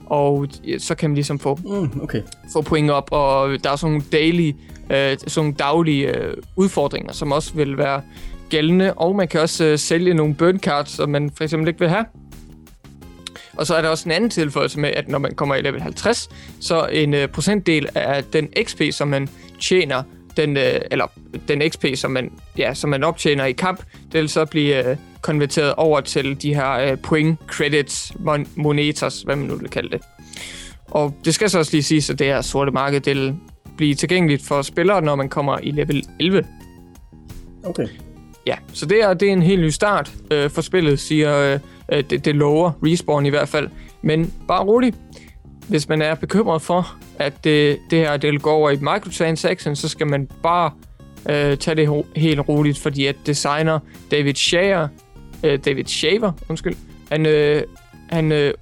Og så kan man ligesom få, Mm, okay. få point op, og der er sådan nogle daily, øh, sådan nogle daglige øh, udfordringer, som også vil være gældende. Og man kan også øh, sælge nogle burn cards, som man for eksempel ikke vil have. Og så er der også en anden tilføjelse med, at når man kommer i level 50, så en øh, procentdel af den XP, som man tjener, den, øh, eller den XP, som man, ja, som man optjener i kamp, det vil så blive øh, konverteret over til de her øh, point, credits, mon- monetas, hvad man nu vil kalde det. Og det skal så også lige siges, at det her sorte marked, det vil blive tilgængeligt for spillere, når man kommer i level 11. Okay. Ja, så det er, det er en helt ny start øh, for spillet, siger øh, øh, det, det lover Respawn i hvert fald. Men bare rolig. Hvis man er bekymret for, at det, det her det går over i microtransaction, så skal man bare øh, tage det ho- helt roligt, fordi at designer David Shaver, øh, David Shaver, undskyld, han, øh, han, øh,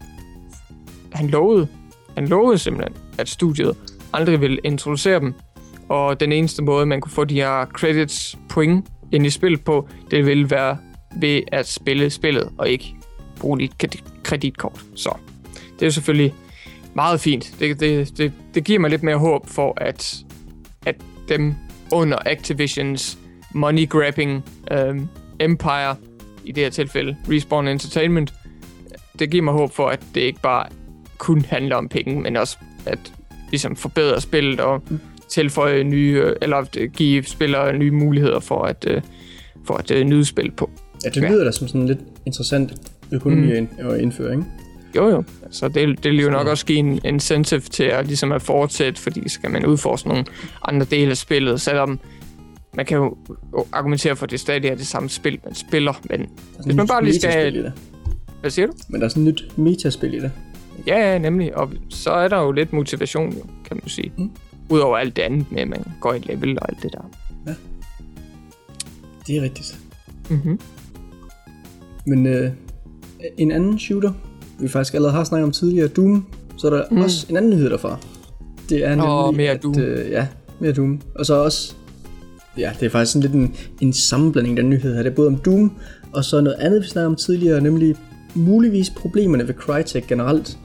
han lovede, han lovede simpelthen, at studiet aldrig vil introducere dem. Og den eneste måde, man kunne få de her credits point ind i spillet på, det ville være ved at spille spillet, og ikke bruge dit kreditkort. Så det er jo selvfølgelig meget fint. Det, det, det, det giver mig lidt mere håb for, at, at dem under Activisions money grabbing um, empire, i det her tilfælde Respawn Entertainment, det giver mig håb for, at det ikke bare kun handler om penge, men også at ligesom forbedre spillet og tilføje nye, øh, eller give spillere nye muligheder for at, øh, for at øh, nyde spil på. Ja, det Ja. lyder da som sådan en lidt interessant økonomi mm. at indføre, ikke? Jo jo, så det, det vil jo nok også give en incentive til at, ligesom at fortsætte, fordi så kan man udforske nogle andre dele af spillet, selvom man kan jo argumentere for, at det stadig er det samme spil, man spiller, men hvis man bare lige skal... Hvad siger du? Men der er sådan et nyt metaspil i det. Ja, ja, nemlig, og så er der jo lidt motivation, jo, kan man sige. Mm. Udover alt det andet med, at man går i level og alt det der. Det er rigtigt. Mm-hmm. Men øh, en anden shooter, vi faktisk allerede har snakket om tidligere, Doom, så er der mm. også en anden nyhed derfra. Det er nemlig, Åh, mere at, Doom. Øh, ja, mere Doom. Og så også, ja, det er faktisk sådan lidt en, en sammenblanding, den nyhed her. Det er både om Doom, og så noget andet, vi snakkede om tidligere, nemlig muligvis problemerne ved Crytek generelt.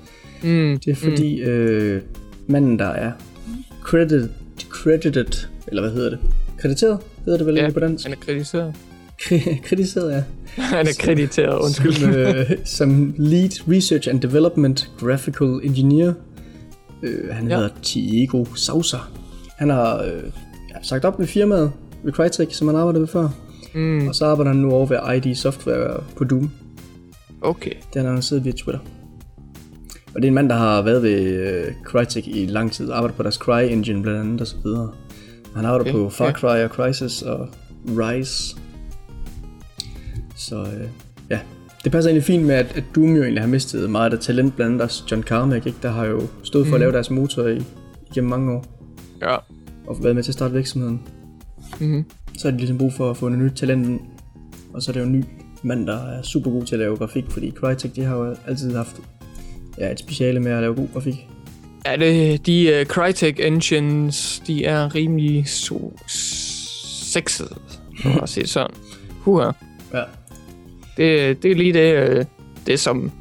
Mm. Det er fordi, mm. øh, manden der er credited, credited, eller hvad hedder det? Krediteret, hedder det vel Ja, på dansk? han er krediteret. Kri- kritiseret, ja. han er krediteret, undskyld. Som, øh, som Lead Research and Development Graphical Engineer. Øh, han Ja. hedder Diego Sousa. Han har øh, sagt op med firmaet ved Crytek, som han arbejdede ved før, Mm, Og så arbejder han nu over ved ID Software på Doom. okay. Det har han annonceret via Twitter. Og det er en mand, der har været ved uh, Crytek i lang tid, arbejdet på deres Cry Engine blandt andet og så videre. Han arbejder Okay, okay, på Far. Cry og Crysis og Rise. Så uh, ja, det passer egentlig fint med, at, at Doom jo egentlig har mistet meget af det talent, blandt andet også John Carmack, ikke? der har jo stået for mm. at lave deres motor i, igennem mange år, Ja. og været med til at starte virksomheden. Mm-hmm. Så har de ligesom brug for at få en nyt talent ind. Og så er det jo en ny mand, der er super god til at lave grafik, fordi Crytek, de har jo altid haft ja, et speciale med at lave god grafik. Er det de uh, Crytek engines, de er rimelig so sexede, for at sige sådan. Huha. Ja. Det, det er lige det, øh, det som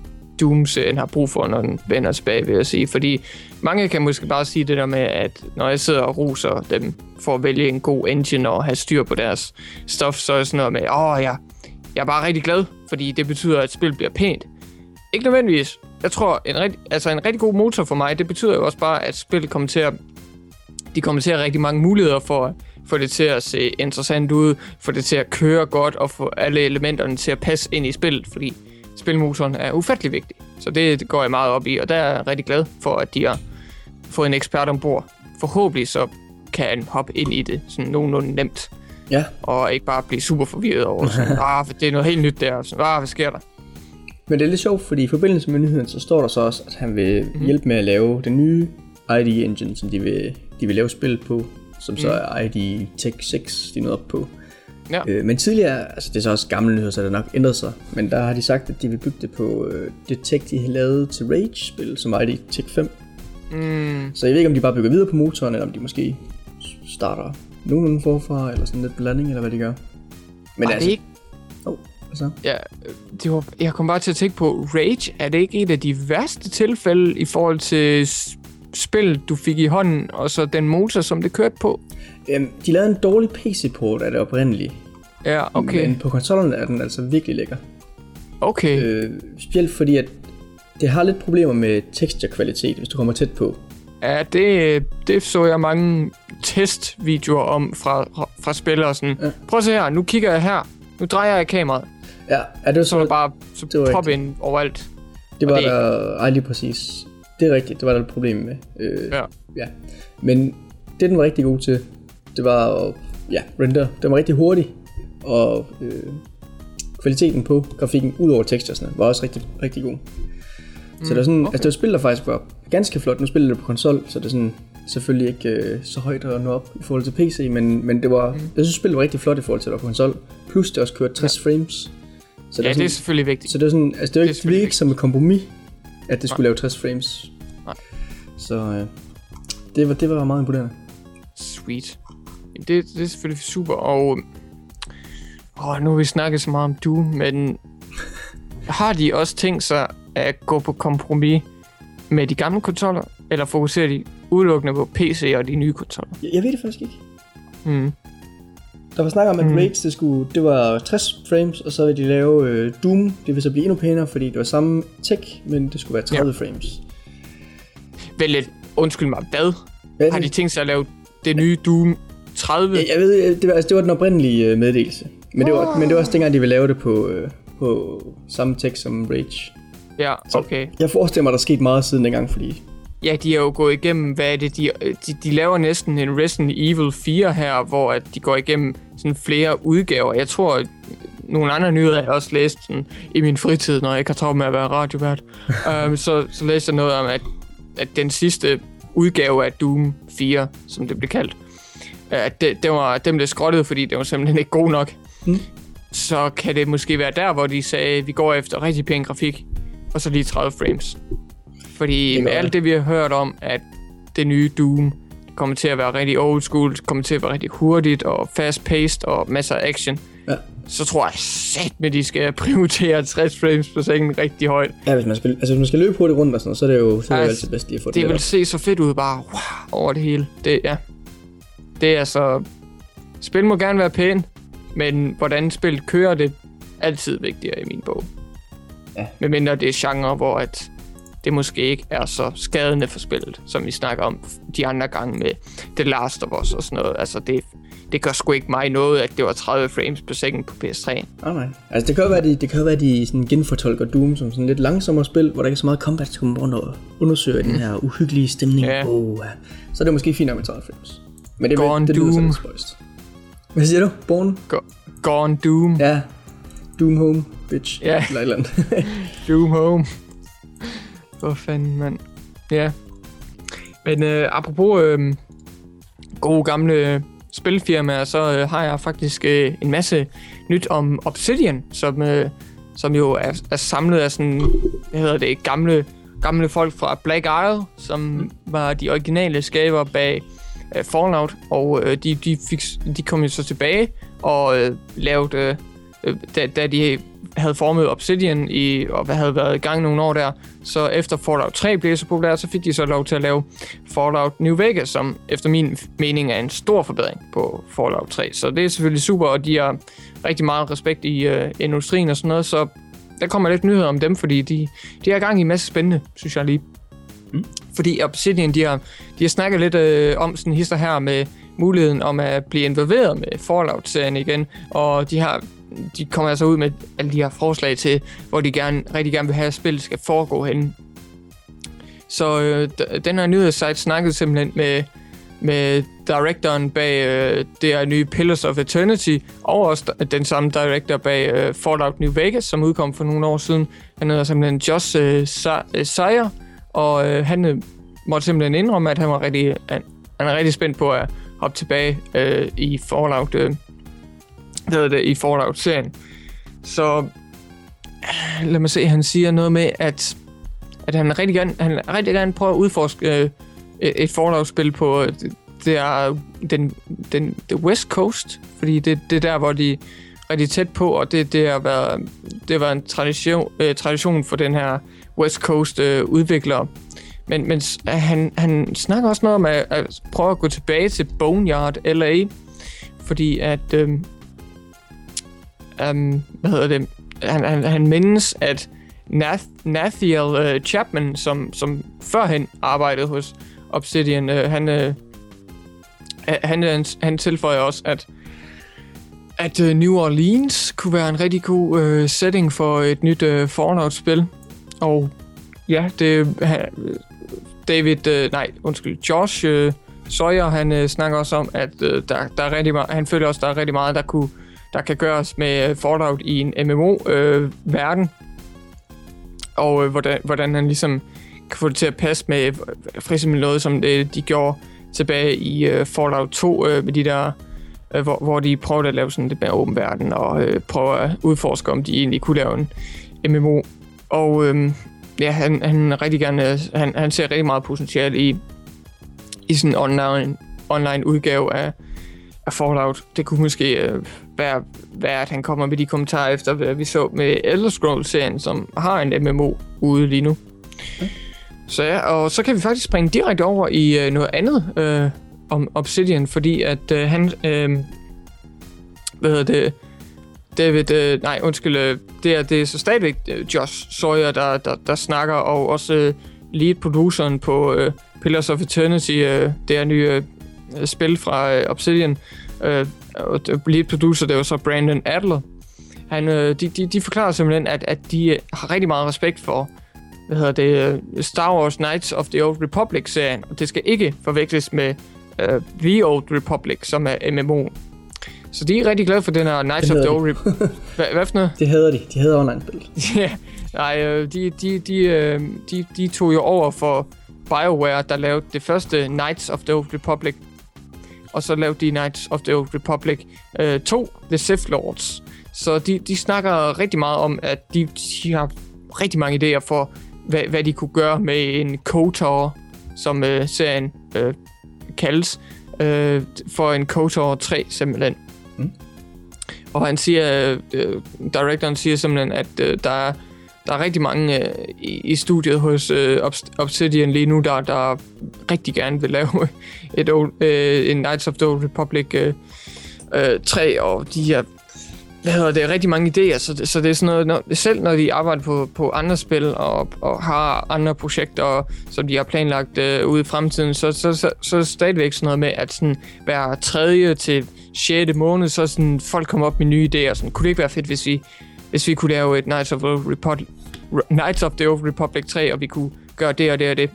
Doom-serien har brug for, når den vender tilbage, vil jeg sige. Fordi mange kan måske bare sige det der med, at når jeg sidder og roser dem for at vælge en god engine og have styr på deres stof, så er det sådan noget med, åh ja, jeg er bare rigtig glad, fordi det betyder, at spillet bliver pænt. Ikke nødvendigvis. Jeg tror, en, rigt, altså en rigtig god motor for mig, det betyder jo også bare, at spillet kommer til at de kommer til at have rigtig mange muligheder for at få det til at se interessant ud, få det til at køre godt og få alle elementerne til at passe ind i spillet, fordi spilmotoren er ufattelig vigtig. Så det, går jeg meget op i, og der er jeg rigtig glad for, at de har fået en ekspert ombord. Forhåbentlig så kan han hoppe ind i det sådan nogenlunde nemt, Ja, og ikke bare blive super forvirret over sådan, ah, det er noget helt nyt der, sådan, ah, hvad sker der? men det er lidt sjovt, fordi i forbindelse med nyheden, så står der så også, at han vil mm. hjælpe med at lave den nye ID Engine, som de vil, de vil lave spil på, som så er ID Tech 6, de nået op på. Ja. Øh, men tidligere, altså det er så også gamle nyheder, så det nok ændret sig, men der har de sagt, at de vil bygge det på øh, det tech, de har lavet til Rage-spil, som ID Tech 5. Mm, Så jeg ved ikke, om de bare bygger videre på motoren, eller om de måske starter nogenlunde forfra, eller sådan lidt blanding, eller hvad de gør. Men var altså, det ikke Oh, hvad så? Ja, det var, jeg kom bare til at tænke på, Rage, er det ikke et af de værste tilfælde i forhold til spil, du fik i hånden, og så den motor, som det kørte på? Øhm, de lavede en dårlig PC-port af det oprindelige, Ja, okay. men på konsollen er den altså virkelig lækker. Okay. Øh, specielt fordi, at det har lidt problemer med texture-kvalitet, hvis du kommer tæt på. Ja, det, det så jeg mange testvideoer om fra, fra spillere. Sådan, Ja. Prøv at se her, nu kigger jeg her. Nu drejer jeg kameraet. Ja, er det Så så, der bare så det var pop ind overalt. det var og det er der, ej lige præcis. Det er rigtigt, det var der et problem med. Øh, Ja. ja. Men det, den var rigtig god til, det var at ja, render. Den var rigtig hurtig, og øh, kvaliteten på grafikken, ud over tekstursne, var også rigtig, rigtig god. Så det var sådan, okay. altså det var spil, der faktisk var ganske flot. Nu spiller det på konsol, så det er sådan selvfølgelig ikke øh, så højt at nå op i forhold til PC, men, men det var, mm. jeg synes spillet var rigtig flot i forhold til at på konsol. Plus det også kørte 60 ja. frames. Så Ja, var det er sådan, selvfølgelig vigtigt. så det var sådan, altså det Det er ikke, det var ikke som et kompromis, at det skulle lave 60 frames. Nej. Så øh, det, var, det var meget imponerende. Sweet. Jamen, Det, det er selvfølgelig super, og... Åh, nu har vi snakket så meget om Doom, men... Har de også tænkt sig at gå på kompromis med de gamle konsoller? Eller fokuserer de udelukkende på PC og de nye konsoller? Jeg, jeg ved det faktisk ikke. Hmm. Der var snak om, at Mm. Rage, det, skulle, det var 60 frames, og så ville de lave øh, Doom. Det ville så blive endnu pænere, fordi det var samme tech, men det skulle være 30 ja. frames. Vel lidt, undskyld mig, hvad? Ja, Har de tænkt sig at lave det nye Doom 30? jeg, jeg ved, det var, altså, det var den oprindelige øh, meddelelse. Men det, var, men det var også dengang, de ville lave det på, øh, på samme tech som Rage. Ja, okay. Jeg forestiller mig, der er sket meget siden dengang, fordi... Ja, de er jo gået igennem, hvad er det, de, de, de laver næsten en Resident Evil 4 her, hvor at de går igennem sådan flere udgaver. Jeg tror, at nogle andre nyheder, jeg også læst sådan, i min fritid, når jeg ikke har travlt med at være radiovært, um, så, så læste jeg noget om, at, at den sidste udgave af Doom 4, som det blev kaldt, at det, det var, dem blev skrottet, fordi det var simpelthen ikke god nok. Mm. Så kan det måske være der, hvor de sagde, at vi går efter rigtig pæn grafik, og så lige 30 frames. Fordi Det med alt det. vi har hørt om, at det nye Doom kommer til at være rigtig old school, kommer til at være rigtig hurtigt og fast-paced og masser af action, Ja. så tror jeg sat med, de skal prioritere 60 frames per second rigtig højt. Ja, hvis man skal, altså, hvis man skal løbe hurtigt rundt og sådan noget, så er det jo, så er det jo Altså, altid bedst lige at få det, Det vil op. se så fedt ud bare wow, over det hele. Det, ja. det er altså... Spil må gerne være pæn, men hvordan spillet kører, det er altid vigtigere i min bog. Ja. Medmindre det er genre, hvor at det måske ikke er så skadende for spillet, som vi snakker om de andre gange med The Last of Us og sådan noget. Altså, det, det gør sgu ikke mig noget, at det var 30 frames per second på PS3. Nej, nej. Altså, det kan jo være, de, det kan jo være, de sådan genfortolker Doom som sådan lidt langsommere spil, hvor der ikke er så meget combat, kommer rundt og undersøger mm. den her uhyggelige stemning. Ja. Oh, ja. Så er det måske fint nok med 30 frames. Men det, Gone det lyder Doom. sådan spøjst. Hvad siger du? Born? Go- Gone Doom. Ja. Doom Home, bitch. Ja. Eller et eller andet. Doom Home. Hvor fanden, mand. Ja. Men øh, apropos øh, gode gamle spilfirmaer, så øh, har jeg faktisk øh, en masse nyt om Obsidian, som, øh, som jo er, er samlet af sådan, hvad hedder det, gamle, gamle folk fra Black Isle, som var de originale skaber bag øh, Fallout, og øh, de, de, fik, de kom jo så tilbage og øh, lavede, øh, øh da, da de havde formet Obsidian i, og hvad havde været i gang nogle år der, så efter Fallout 3 blev så populært, så fik de så lov til at lave Fallout New Vegas, som efter min mening er en stor forbedring på Fallout 3. Så det er selvfølgelig super, og de har rigtig meget respekt i øh, industrien og sådan noget, så der kommer lidt nyheder om dem, fordi de, de i gang i en masse spændende, synes jeg lige. Mm. Fordi Obsidian, de har, de har snakket lidt øh, om sådan hister her med muligheden om at blive involveret med Fallout-serien igen, og de har de kommer altså ud med alle de her forslag til, hvor de gerne, rigtig gerne vil have, at spillet skal foregå henne. Så øh, den her nyhedssite snakkede simpelthen med, med directoren bag øh, det her nye Pillars of Eternity, og også den samme director bag øh, Fallout New Vegas, som udkom for nogle år siden. Han hedder simpelthen Josh øh, øh, Sire, og øh, han øh, måtte simpelthen indrømme, at han var rigtig, han, han er rigtig spændt på at hoppe tilbage øh, i Fallout øh, hedder det, i Fallout-serien. Så lad mig se, han siger noget med, at, at han rigtig gerne, han rigtig gerne prøver at udforske øh, et Fallout-spil på øh, det er den, den, the West Coast, fordi det, det er der, hvor de er rigtig tæt på, og det, det har været, det har været en tradition, øh, tradition for den her West Coast øh, udvikler. Men, men han, han snakker også noget om at, at prøve at gå tilbage til Boneyard LA, fordi at øh, um, hvad hedder det, han, han, han mindes, at Nath, Nathiel uh, øh, Chapman, som, som førhen arbejdede hos Obsidian, uh, han, uh, han, han, han tilføjer også, at at uh, New Orleans kunne være en rigtig god uh, setting for et nyt uh, Fallout-spil. Og ja, det uh, David, uh, nej, undskyld, Josh uh, Sawyer, han uh, snakker også om, at uh, der, der er rigtig meget, han føler også, der er rigtig meget, der kunne der kan gøres med øh, Fallout i en MMO-verden. Øh, og øh, hvordan, hvordan han ligesom kan få det til at passe med øh, for eksempel noget, som det, de gjorde tilbage i øh, Fallout 2 øh, med de der, øh, hvor, hvor de prøvede at lave sådan lidt mere åben verden og øh, prøve at udforske, om de egentlig kunne lave en MMO. Og øh, ja, han, han rigtig gerne, han, han ser rigtig meget potentiale i, i sådan en online, online udgave af, af Fallout. Det kunne måske øh, være, være, at han kommer med de kommentarer efter, hvad vi så med Elder Scrolls-serien, som har en MMO ude lige nu. Okay. Så ja, og så kan vi faktisk springe direkte over i øh, noget andet øh, om Obsidian, fordi at øh, han... Øh, hvad hedder det? David, øh, nej undskyld, øh, det, er, det er så stadigvæk øh, Josh Sawyer, der, der, der snakker, og også øh, lead produceren på øh, Pillars of Eternity, øh, det er nye øh, spil fra øh, Obsidian, øh, og lead producer, det var så Brandon Adler. Han, øh, de, de, de forklarer simpelthen, at, at de øh, har rigtig meget respekt for hvad hedder det, øh, Star Wars Knights of the Old Republic-serien, og det skal ikke forveksles med uh, The Old Republic, som er MMO. Så de er rigtig glade for den her Knights of the Old Republic. Hva, hvad for noget? Det hedder de. De hedder online-spil. Ja, nej, øh, de, de, de, de, de tog jo over for BioWare, der lavede det første Knights of the Old Republic, og så lavede de Knights of the Old Republic øh, 2, The Sith Lords. Så de, de snakker rigtig meget om, at de, de har rigtig mange idéer for, hvad, hvad de kunne gøre med en KOTOR, som øh, serien øh, kaldes, øh, for en KOTOR 3 simpelthen. Mm. Og han siger, øh, directoren siger simpelthen, at øh, der er der er rigtig mange øh, i, i studiet hos øh, Obsidian lige nu, der, der rigtig gerne vil lave et old, øh, en Knights of the Old Republic øh, øh, 3, og de er hvad hedder det, rigtig mange idéer, så så det er sådan noget, når, selv når de arbejder på, på andre spil og, og har andre projekter, som de har planlagt øh, ude i fremtiden, så, så, så, så er det stadigvæk sådan noget med, at sådan hver tredje til 6. måned, så sådan, folk kommer op med nye idéer. Sådan, kunne det ikke være fedt, hvis vi, hvis vi kunne lave et Knights of, the Republic, Knights of the Old Republic 3, og vi kunne gøre det og det og det.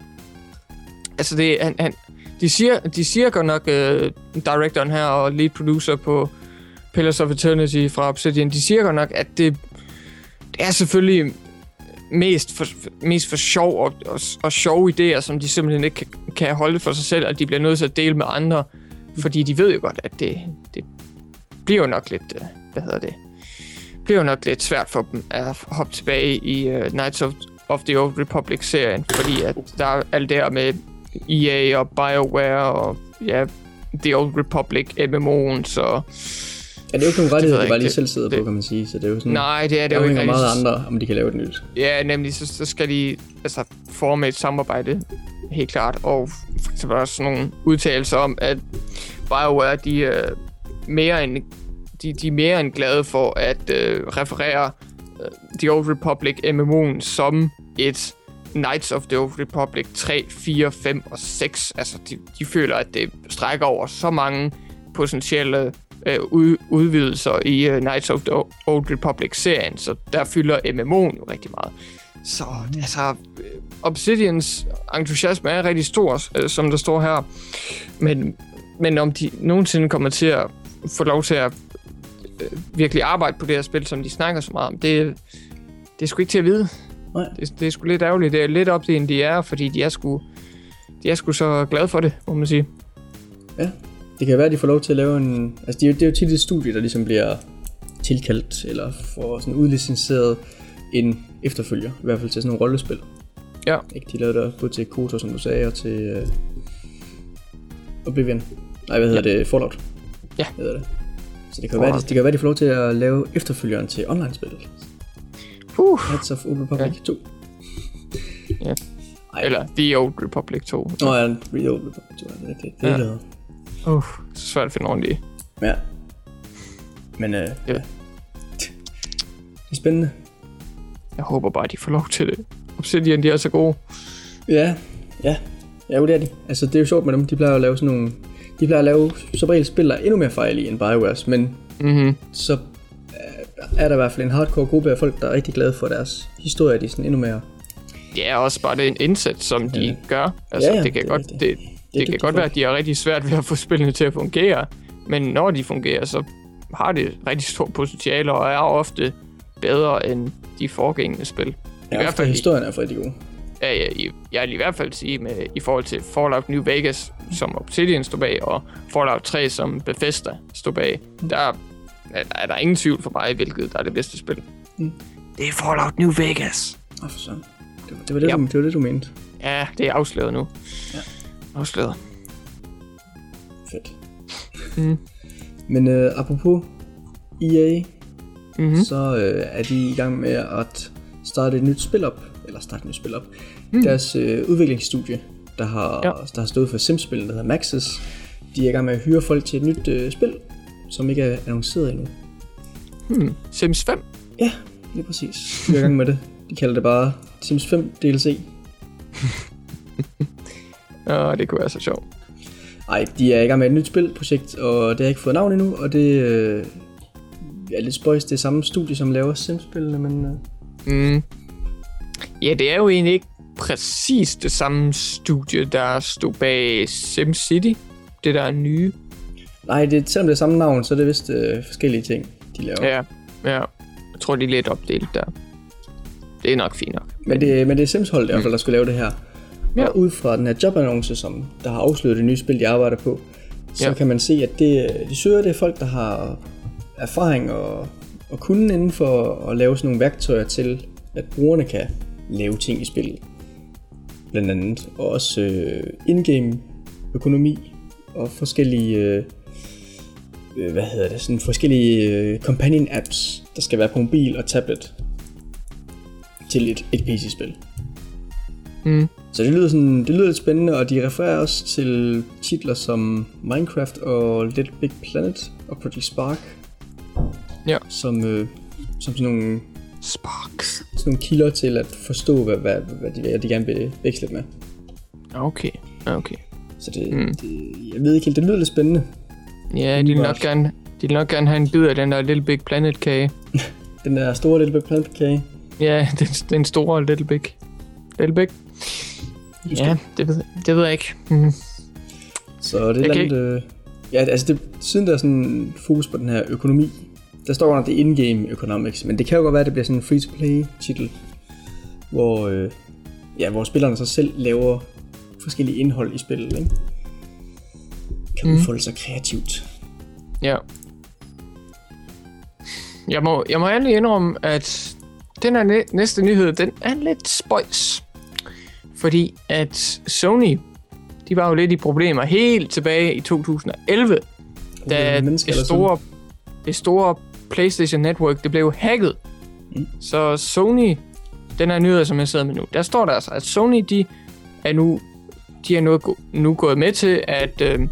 Altså, det, han, han, de, siger, de siger godt nok, uh, directoren her og lead producer på Pillars of Eternity fra Obsidian, de siger godt nok, at det, det er selvfølgelig mest for, mest for sjov og, og, og sjove idéer, som de simpelthen ikke kan, kan holde for sig selv, og de bliver nødt til at dele med andre, fordi de ved jo godt, at det, det bliver jo nok lidt, uh, hvad hedder det, bliver jo nok lidt svært for dem at hoppe tilbage i uh, Knights of, of the Old Republic-serien, fordi at der er alt det her med EA og BioWare og ja, The Old Republic, MMO'en, så... Ja, det er jo ikke nogen rettigheder, de bare lige det- selv sidder på, det- kan man sige. Så det er jo sådan, Nej, det er det det jo ikke meget rigtig. andre, om de kan lave et nyt. Ja, nemlig, så, så skal de altså, forme et samarbejde, helt klart. Og for eksempel også sådan nogle udtalelser om, at BioWare, de er mere end, de, de er mere end glade for at øh, referere øh, The Old Republic MMO'en som et Knights of the Old Republic 3, 4, 5 og 6. Altså, de, de føler, at det strækker over så mange potentielle øh, ud, udvidelser i øh, Knights of the Old Republic-serien, så der fylder MMO'en jo rigtig meget. Så altså, øh, Obsidians entusiasme er rigtig stor, øh, som der står her. Men, men om de nogensinde kommer til at få lov til at virkelig arbejde på det her spil, som de snakker så meget om, det, det er sgu ikke til at vide. Nej. Det, det er sgu lidt ærgerligt. Det er lidt op til, end de er, fordi de er sgu, de er sgu så glade for det, må man sige. Ja, det kan være, at de får lov til at lave en... Altså, det er jo, det er jo tit et studie, der ligesom bliver tilkaldt, eller får sådan udlicenseret en efterfølger, i hvert fald til sådan nogle rollespil. Ja. Ikke, de lavede der både til Kotor, som du sagde, og til uh, Oblivion. Nej, hvad hedder ja. det? Fallout. Ja. Hedder det. Så det kan, være, Fallout. det, kan være, de får lov til at lave efterfølgeren til online-spil. Uh. Knights of Old Republic Ja. 2. Ja. Ej. Eller The Old Republic 2. Nå ja, The Old Republic 2, er det rigtigt? Det er Ja. det. Uh, så svært at finde ordentligt. Ja. Men uh, Ja. ja. Det er spændende. Jeg håber bare, de får lov til det. Obsidian, de er så gode. Ja, ja. Ja, jo, det er de. Altså, det er jo sjovt med dem. De plejer at lave sådan nogle... De plejer at lave som regel spil, der er endnu mere fejl i end BioWare's, men Mhm. så øh, er der i hvert fald en hardcore gruppe af folk, der er rigtig glade for deres historie. De sådan endnu mere... Det er også bare den indsats, som de Ja. gør. Altså, Ja, ja, det kan det godt, det, det, det kan godt være, at de har rigtig svært ved at få spillene til at fungere. Men når de fungerer, så har det rigtig stort potentiale, og er ofte bedre end de forgængende spil. I Ja, hvert fald i- historien er rigtig god. Ja, ja, i, jeg vil i hvert fald sige med, i forhold til Fallout New Vegas, som Obsidian stod bag, og Fallout 3, som Bethesda stod bag, der er, er der ingen tvivl for mig, hvilket der er det bedste spil. Mm. Det er Fallout New Vegas. Åh, for sådan. Det, var- det, var det, Ja. du, det var det, du mente. Ja, det er afsløret nu. Ja. Afsløret. Fedt. Mm. Men øh, apropos EA, Mm-hmm. mm. så øh, er de i gang med at starte et nyt spil op. Eller starte et nyt spil op. Mm. Deres øh, udviklingsstudie, der har, Ja. der har stået for Sims-spil, der hedder Maxis, de er i gang med at hyre folk til et nyt øh, spil, som ikke er annonceret endnu. Hmm. Sims 5. Ja, lige præcis. De er i gang med det. De kalder det bare Sims 5 DLC. Ja, det kunne være så sjovt. Ej, de er i gang med et nyt spilprojekt, og det har ikke fået navn endnu, og det øh, er lidt spøjs. Det er samme studie, som laver Sims-spillene, men øh, Mm. Ja, det er jo egentlig ikke præcis det samme studie, der stod bag SimCity. Det der er nye. nej, det, selvom det er samme navn, så er det vist øh, forskellige ting, de laver. Ja, ja. Jeg tror, de er lidt opdelt der. Det er nok fint nok. Men det, men det er Sims-holdet i hvert fald, der skulle lave det her. Ja. Og ud fra den her jobannonce, som der har afsløret det nye spil, de arbejder på, så Ja. kan man se, at det, de søger det er folk, der har erfaring og, og kunde inden for at lave sådan nogle værktøjer til, at brugerne kan lave ting i spillet. Blandt andet. Og også øh, in-game økonomi og forskellige, øh, øh, hvad hedder det, sådan forskellige øh, companion apps, der skal være på mobil og tablet til et, et PC-spil. Mm. Så det lyder, sådan, det lyder lidt spændende, og de refererer også til titler som Minecraft og Little Big Planet og Project Spark, Ja. som, øh, som sådan, nogle, Sparks. sådan nogle kilder til at forstå, hvad, hvad, hvad, de, hvad de gerne vil veksle med. Okay, okay. Så det, Mm. det, jeg ved ikke helt, det lyder lidt spændende. Ja, de vil nok gerne, de vil nok gerne have en bid af den der Little Big Planet kage. Den der store Little Big Planet kage. Ja, den, den store Little Big. Little Big? Just Ja, det ved, det ved jeg ikke. Mm. Så det er eller andet, øh, ja, altså det, siden der er sådan fokus på den her økonomi, der står under det in-game economics, men det kan jo godt være, at det bliver sådan en free-to-play titel, hvor, øh, ja, hvor spillerne så selv laver forskellige indhold i spillet, ikke? Kan Mm. udfolde sig kreativt. Ja. Jeg må, jeg må endelig indrømme, at den her næ- næste nyhed, den er lidt spøjs. Fordi at Sony, de var jo lidt i problemer helt tilbage i 2011, da det store, det store PlayStation Network, det blev hacket. Mm. Så Sony, den her nyhed, som jeg sidder med nu, der står der altså, at Sony, de er nu, de er nu, nu gået med til at, øh,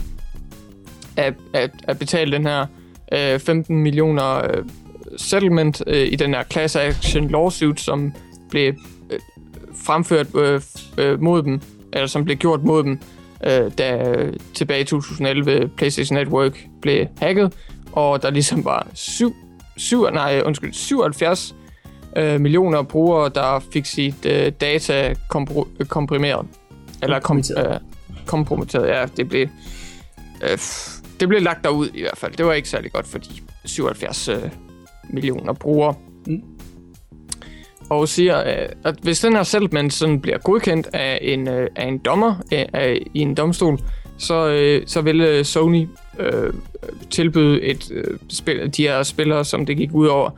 at, at, at betale den her øh, 15 millioner øh, settlement øh, i den her class action lawsuit, som blev øh, fremført øh, øh, mod dem, eller som blev gjort mod dem, øh, da øh, tilbage i 2011 PlayStation Network blev hacket, og der ligesom var syv, syv, nej, undskyld, 77 øh, millioner brugere, der fik sit øh, data kompro- øh, komprimeret. Eller kom, Kompromitteret. øh, kompromitteret, ja, det blev, øh, det blev lagt derud i hvert fald. Det var ikke særlig godt for de 77 øh, millioner brugere. Mm. Og siger, øh, at hvis den her settlement sådan bliver godkendt af en, øh, af en dommer øh, af, i en domstol, så, øh, så vil øh, Sony øh, tilbyde et øh, spil, de her spillere, som det gik ud over,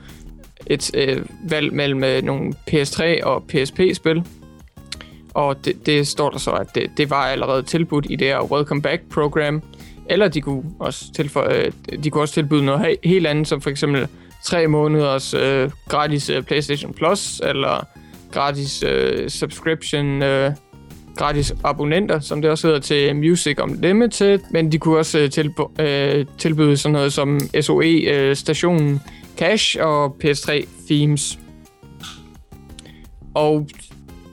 et øh, valg mellem øh, nogle PS3 og PSP-spil. Og det, det står der så, at det, det var allerede tilbudt i det her Welcome Back-program. Eller de kunne også, tilføje, øh, de kunne også tilbyde noget he- helt andet, som for eksempel tre måneders øh, gratis øh, PlayStation Plus, eller gratis øh, subscription, øh, gratis abonnenter, som det også hedder til Music Unlimited. Men de kunne også øh, tilbu- øh, tilbyde sådan noget som SOE-stationen øh, Cash og PS3 Themes. Og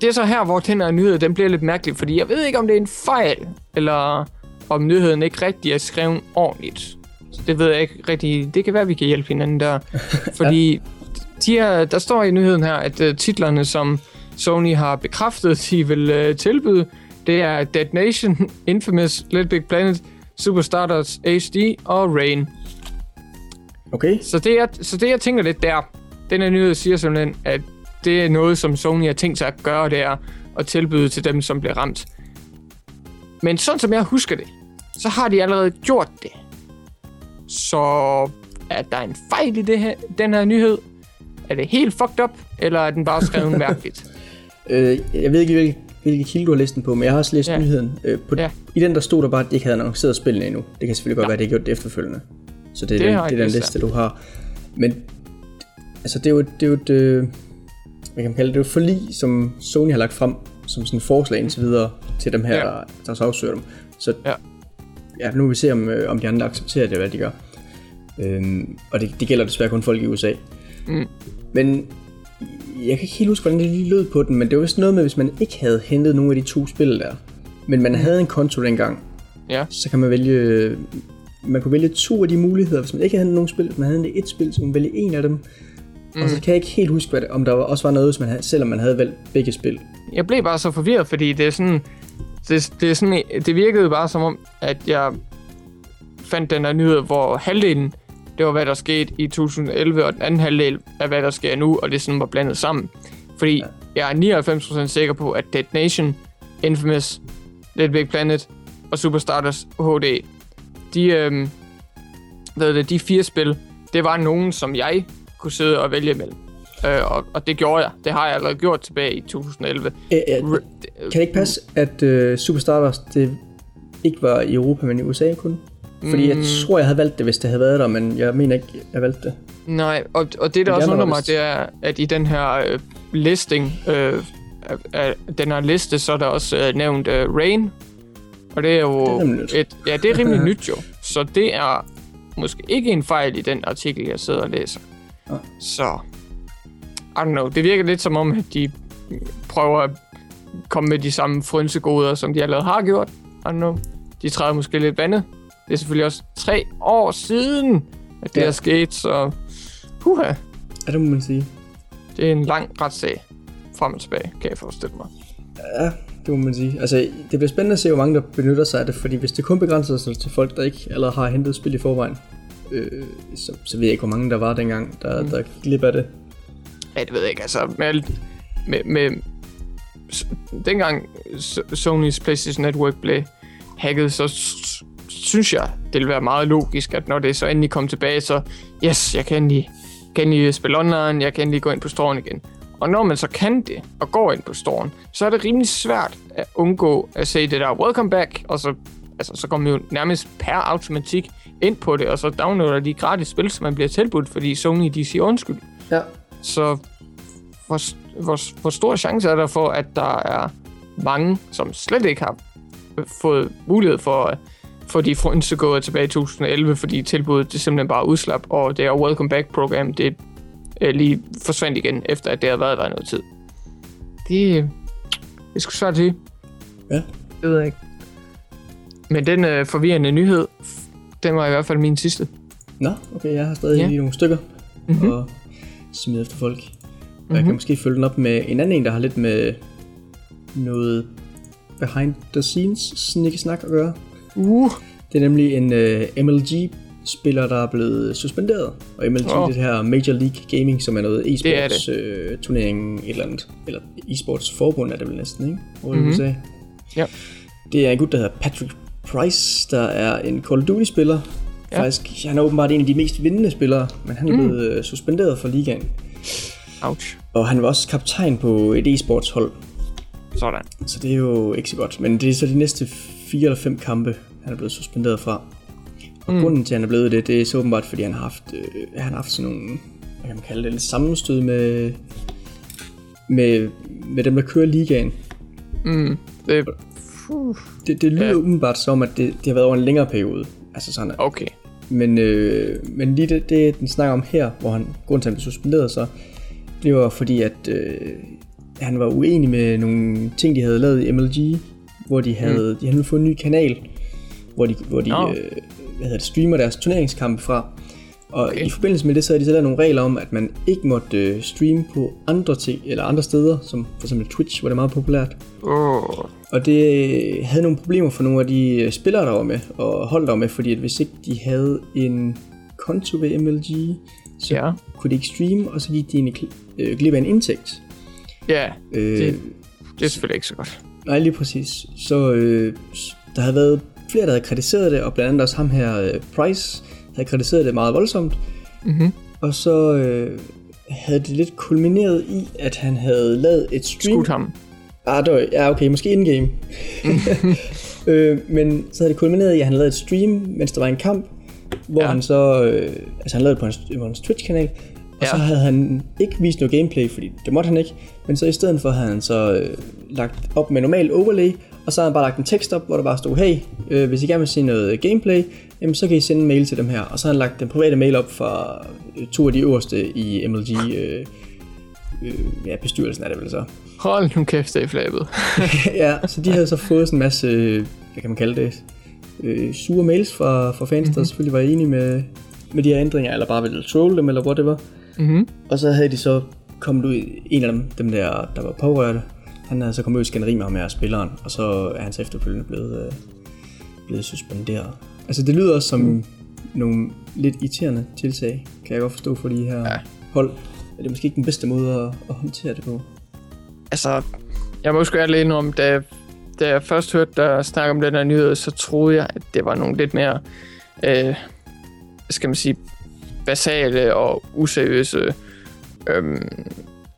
det er så her, hvor den her nyhed den bliver lidt mærkelig, fordi jeg ved ikke, om det er en fejl, eller om nyheden ikke rigtig er skrevet ordentligt. Så det ved jeg ikke rigtig. Det kan være, at vi kan hjælpe hinanden der. Fordi de her, der står i nyheden her, at uh, titlerne, som Sony har bekræftet, de vil uh, tilbyde, det er Dead Nation, Infamous, Little Big Planet, Super Stardust HD og Rain. Okay, Så det, jeg, så det, jeg tænker lidt der, den her nyhed siger simpelthen, at det er noget, som Sony har tænkt sig at gøre, det er at tilbyde til dem, som bliver ramt. Men sådan som jeg husker det, så har de allerede gjort det. Så er der en fejl i det her, den her nyhed? Er det helt fucked up, eller er den bare skrevet mærkeligt? Øh, jeg ved ikke, hvilke, hvilke kilde du har læst den på, men jeg har også læst Ja. nyheden. Øh, på, Ja. I den, der stod der bare, at de ikke havde annonceret spillene endnu. Det kan selvfølgelig godt Ja. være, at det har gjort det efterfølgende. Så det er, Det den, det er den liste, du har. Men altså, det er jo, et- det er jo et, øh, hvad kan man kalde det, det er jo et forlig, som Sony har lagt frem som sådan forslag indtil videre til dem her, ja. der, der så afsøger dem. Så Ja. ja, nu vil vi se, om, øh, om de andre accepterer det, hvad de gør. Øhm, og det, det gælder desværre kun folk i USA. Mm. Men jeg kan ikke helt huske, hvordan det lige lød på den, men det var vist noget med, hvis man ikke havde hentet nogle af de to spil der, men man havde en konto dengang, Ja. så kan man vælge, man kunne vælge to af de muligheder, hvis man ikke havde hentet nogen spil, hvis man havde hentet et spil, så man vælge en af dem. Mm. Og så kan jeg ikke helt huske, hvad det, om der også var noget, hvis man havde, selvom man havde valgt begge spil. jeg blev bare så forvirret, fordi det er sådan... Det, det, er sådan, det virkede bare som om, at jeg fandt den her nyhed, hvor halvdelen, det var, hvad der skete i 2011, og den anden halvdel er, hvad der sker nu, og det sådan var blandet sammen. Fordi jeg er 99% sikker på, at Dead Nation, Infamous, Little Big Planet og Super Stardust HD, de, øhm, hvad det, de fire spil, det var nogen, som jeg kunne sidde og vælge imellem. Øh, og, og det gjorde jeg. Det har jeg allerede gjort tilbage i 2011. Æ, æ, kan det ikke passe, at uh, Super Stardust det ikke var i Europa, men i USA kun? Fordi jeg tror, jeg havde valgt det, hvis det havde været der, men jeg mener ikke, jeg valgte det. Nej, og, og det der også undrer mig, vist- det er, at i den her øh, listing, øh, af, den her liste, så er der også øh, nævnt øh, Rain. Og det er jo... Det er et, ja, det er rimelig nyt jo. Så det er måske ikke en fejl i den artikel, jeg sidder og læser. Nej. Så... I don't know. Det virker lidt som om, at de prøver at komme med de samme frynsegoder, som de allerede har gjort. I don't know. De træder måske lidt vandet. Det er selvfølgelig også tre år siden, at det Ja. er sket, så huha, Ja, det må man sige. det er en lang retssag frem og tilbage, kan jeg forestille mig. Ja, det må man sige. Altså, det bliver spændende at se, hvor mange der benytter sig af det, fordi hvis det kun begrænser sig til folk, der ikke allerede har hentet spil i forvejen, øh, så, så ved jeg ikke, hvor mange der var dengang, der, mm. der glip af det. Ja, det ved jeg ikke, altså med, med, med dengang Sony's PlayStation Network blev hacket, så synes jeg, det ville være meget logisk, at når det så endelig kom tilbage, så yes, jeg kan endelig, kan endelig spille online, jeg kan endelig gå ind på storen igen. Og når man så kan det, og går ind på storen, så er det rimelig svært at undgå at se det der welcome back, og så, altså, så kommer man jo nærmest per automatik ind på det, og så downloader de gratis spil, som man bliver tilbudt, fordi Sony de siger undskyld. Ja. Så hvor, hvor, hvor stor chance er der for, at der er mange, som slet ikke har fået mulighed for at få de frynse tilbage i 2011, fordi tilbuddet det simpelthen bare udslap, og det er Welcome Back-program, det øh, lige forsvandt igen, efter at det har været der i noget tid. Det, det er sgu svært sige. Ja. Det ved jeg ikke. Men den øh, forvirrende nyhed, den var i hvert fald min sidste. Nå, okay, jeg har stadig Ja. lige nogle stykker Mhm. mm-hmm. og smide efter folk. Og jeg kan måske følge den op med en anden en, der har lidt med noget behind the scenes snikkesnak at gøre. Uh, Det er nemlig en uh, MLG-spiller, der er blevet suspenderet. Og MLG, oh. det her Major League Gaming, som er noget Det er e-sports øh, turnering, et eller andet. Eller e-sports forbund er det vel næsten, ikke? Mhm. mm-hmm. USA. Ja. Det er en gut, der hedder Patrick Price, der er en Call of Duty-spiller. Ja. Ja. Faktisk, han er åbenbart en af de mest vindende spillere, men han er Mm. blevet øh, suspenderet fra ligaen. ouch. Og han var også kaptajn på et e-sports hold, Sådan. så det er jo ikke så godt. Men det er så de næste fire eller fem kampe, han er blevet suspenderet fra. Og mm. grunden til, at han er blevet det, det er så åbenbart, fordi han har haft, øh, han har haft sådan nogle, hvad kan man kalde det, lidt sammenstød med, med, med dem, der kører ligaen. Mm, det, uh, Det, det lyder Ja. umiddelbart som, at det, det har været over en længere periode. Altså sådan, at, okay. men, øh, men lige det, det, den snakker om her, hvor han, grunden til, at han blev suspenderet, så det var fordi, at øh, han var uenig med nogle ting, de havde lavet i MLG, hvor de havde, mm. de havde nu fået en ny kanal, hvor de, hvor de Nå. øh, hvad hedder det, streamer deres turneringskampe fra. Og Okay. i forbindelse med det, så havde de så lavet nogle regler om, at man ikke måtte øh, streame på andre ting, eller andre steder, som for eksempel Twitch, hvor det er meget populært. Oh, Og det øh, havde nogle problemer for nogle af de øh, spillere, der var med, og hold der var med, fordi at hvis ikke de havde en konto ved MLG, så Ja. kunne de ikke streame, og så gik de gl- øh, glip af en indtægt. ja, Øh, Det- det er selvfølgelig ikke så godt. Nej, lige præcis. Så øh, der havde været flere, der havde kritiseret det, og blandt andet også ham her, øh, Price, havde kritiseret det meget voldsomt. Mm-hmm. Og så øh, havde det lidt kulmineret i, at han havde lavet et stream. Skudt ham. Ah, det var, ja, okay, måske in-game. øh, men så havde det kulmineret i, at han lavede et stream, mens der var en kamp, hvor ja. han så, øh, altså han lavede det på hans, på hans Twitch-kanal, og Ja. så havde han ikke vist noget gameplay, fordi det måtte han ikke, men så i stedet for havde han så øh, lagt op med normal overlay, og så havde han bare lagt en tekst op, hvor der bare stod, hey, øh, hvis I gerne vil se noget gameplay, jamen, så kan I sende en mail til dem her, og så havde han lagt den private mail op fra øh, to af de øverste i MLG, øh, øh, ja, bestyrelsen er det vel så. Hold nu kæft, det er flabet. ja, så de havde så fået sådan en masse, øh, hvad kan man kalde det, øh, sure mails fra, fra fans, mm-hmm. der selvfølgelig var enige med, med de her ændringer, eller bare ville trolle dem, eller whatever. Mm-hmm. Og så havde de så kommet ud, en af dem, dem der, der var pårørte, han havde så kommet ud i skænderi med ham her spilleren, og så er han så efterfølgende blevet, øh, blevet suspenderet. Altså det lyder også som mm. nogle lidt irriterende tiltag, kan jeg godt forstå for de her Ja. hold. Er det måske ikke den bedste måde at, at håndtere det på? Altså, jeg må sgu ærligt indrømme, da, da jeg først hørte dig snakke om den her nyhed, så troede jeg, at det var nogle lidt mere, øh, skal man sige, basale og useriøse øhm,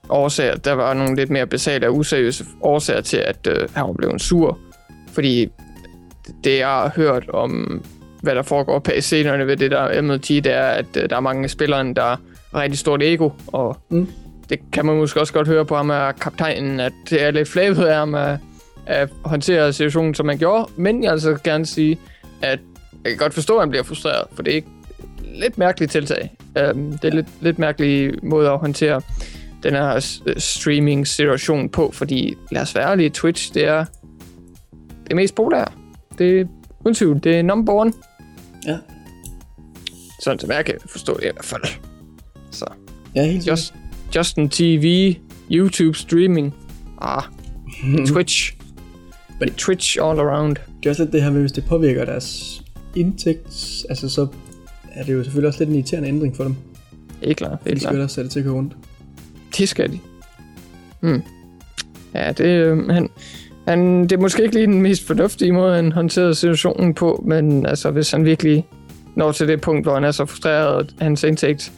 årsager. Der var nogle lidt mere basale og useriøse årsager til, at øh, han var blevet sur. Fordi det, jeg har hørt om, hvad der foregår på scenerne ved det der MLG, det er, at øh, der er mange af spillerne, der har rigtig stort ego, og Mm. det kan man måske også godt høre på ham af kaptajnen, at det er lidt flabet af ham at, at håndtere situationen, som man gjorde. Men jeg vil altså gerne sige, at jeg kan godt forstå, at han bliver frustreret, for det er ikke lidt mærkeligt tiltag. Um, det er ja. lidt, lidt mærkelig måde at håndtere den her s- streaming-situation på, fordi lad os være ærlige, Twitch, det er det mest populære. Det er uden tvivl, det er number one. Ja. Sådan som jeg kan forstå det i hvert fald. Så, Ja, helt. Just, Justin TV, YouTube streaming. Ah, Twitch. Men- Twitch all around. Det er også lidt det her med, hvis det påvirker deres indtægt, altså så er det jo selvfølgelig også lidt en irriterende ændring for dem. Helt klart, De helt skal klart. jo også sætte til at køre rundt. Det skal de. Hmm. Ja, det, øh, han, han, det er måske ikke lige den mest fornuftige måde, han håndterede situationen på, men altså, hvis han virkelig når til det punkt, hvor han er så frustreret, at hans indtægt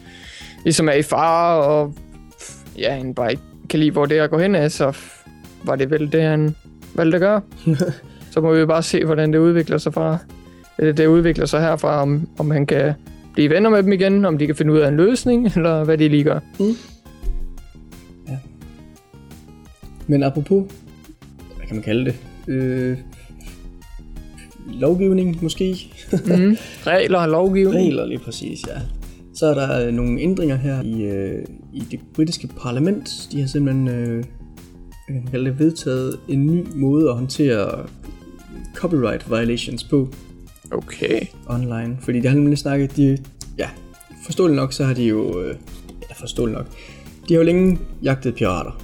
ligesom er i fare, og ja, han bare ikke kan lide, hvor det er at gå hen af, så var det vel det, han valgte at gøre. så må vi jo bare se, hvordan det udvikler sig fra. Øh, Det udvikler sig herfra, om, om han kan blive venner med dem igen, om de kan finde ud af en løsning, eller hvad de lige gør. Men apropos, hvad kan man kalde det? Øh, lovgivning måske? mm. Regler og lovgivning. Regler lige præcis, ja. Så er der øh, nogle ændringer her i, øh, i det britiske parlament. De har simpelthen øh, hvad kan man kalde det, vedtaget en ny måde at håndtere copyright violations på Okay. online. Fordi det har nemlig snakket, de, ja, forståeligt nok, så har de jo, øh, ja, forståeligt nok, de har jo længe jagtet pirater.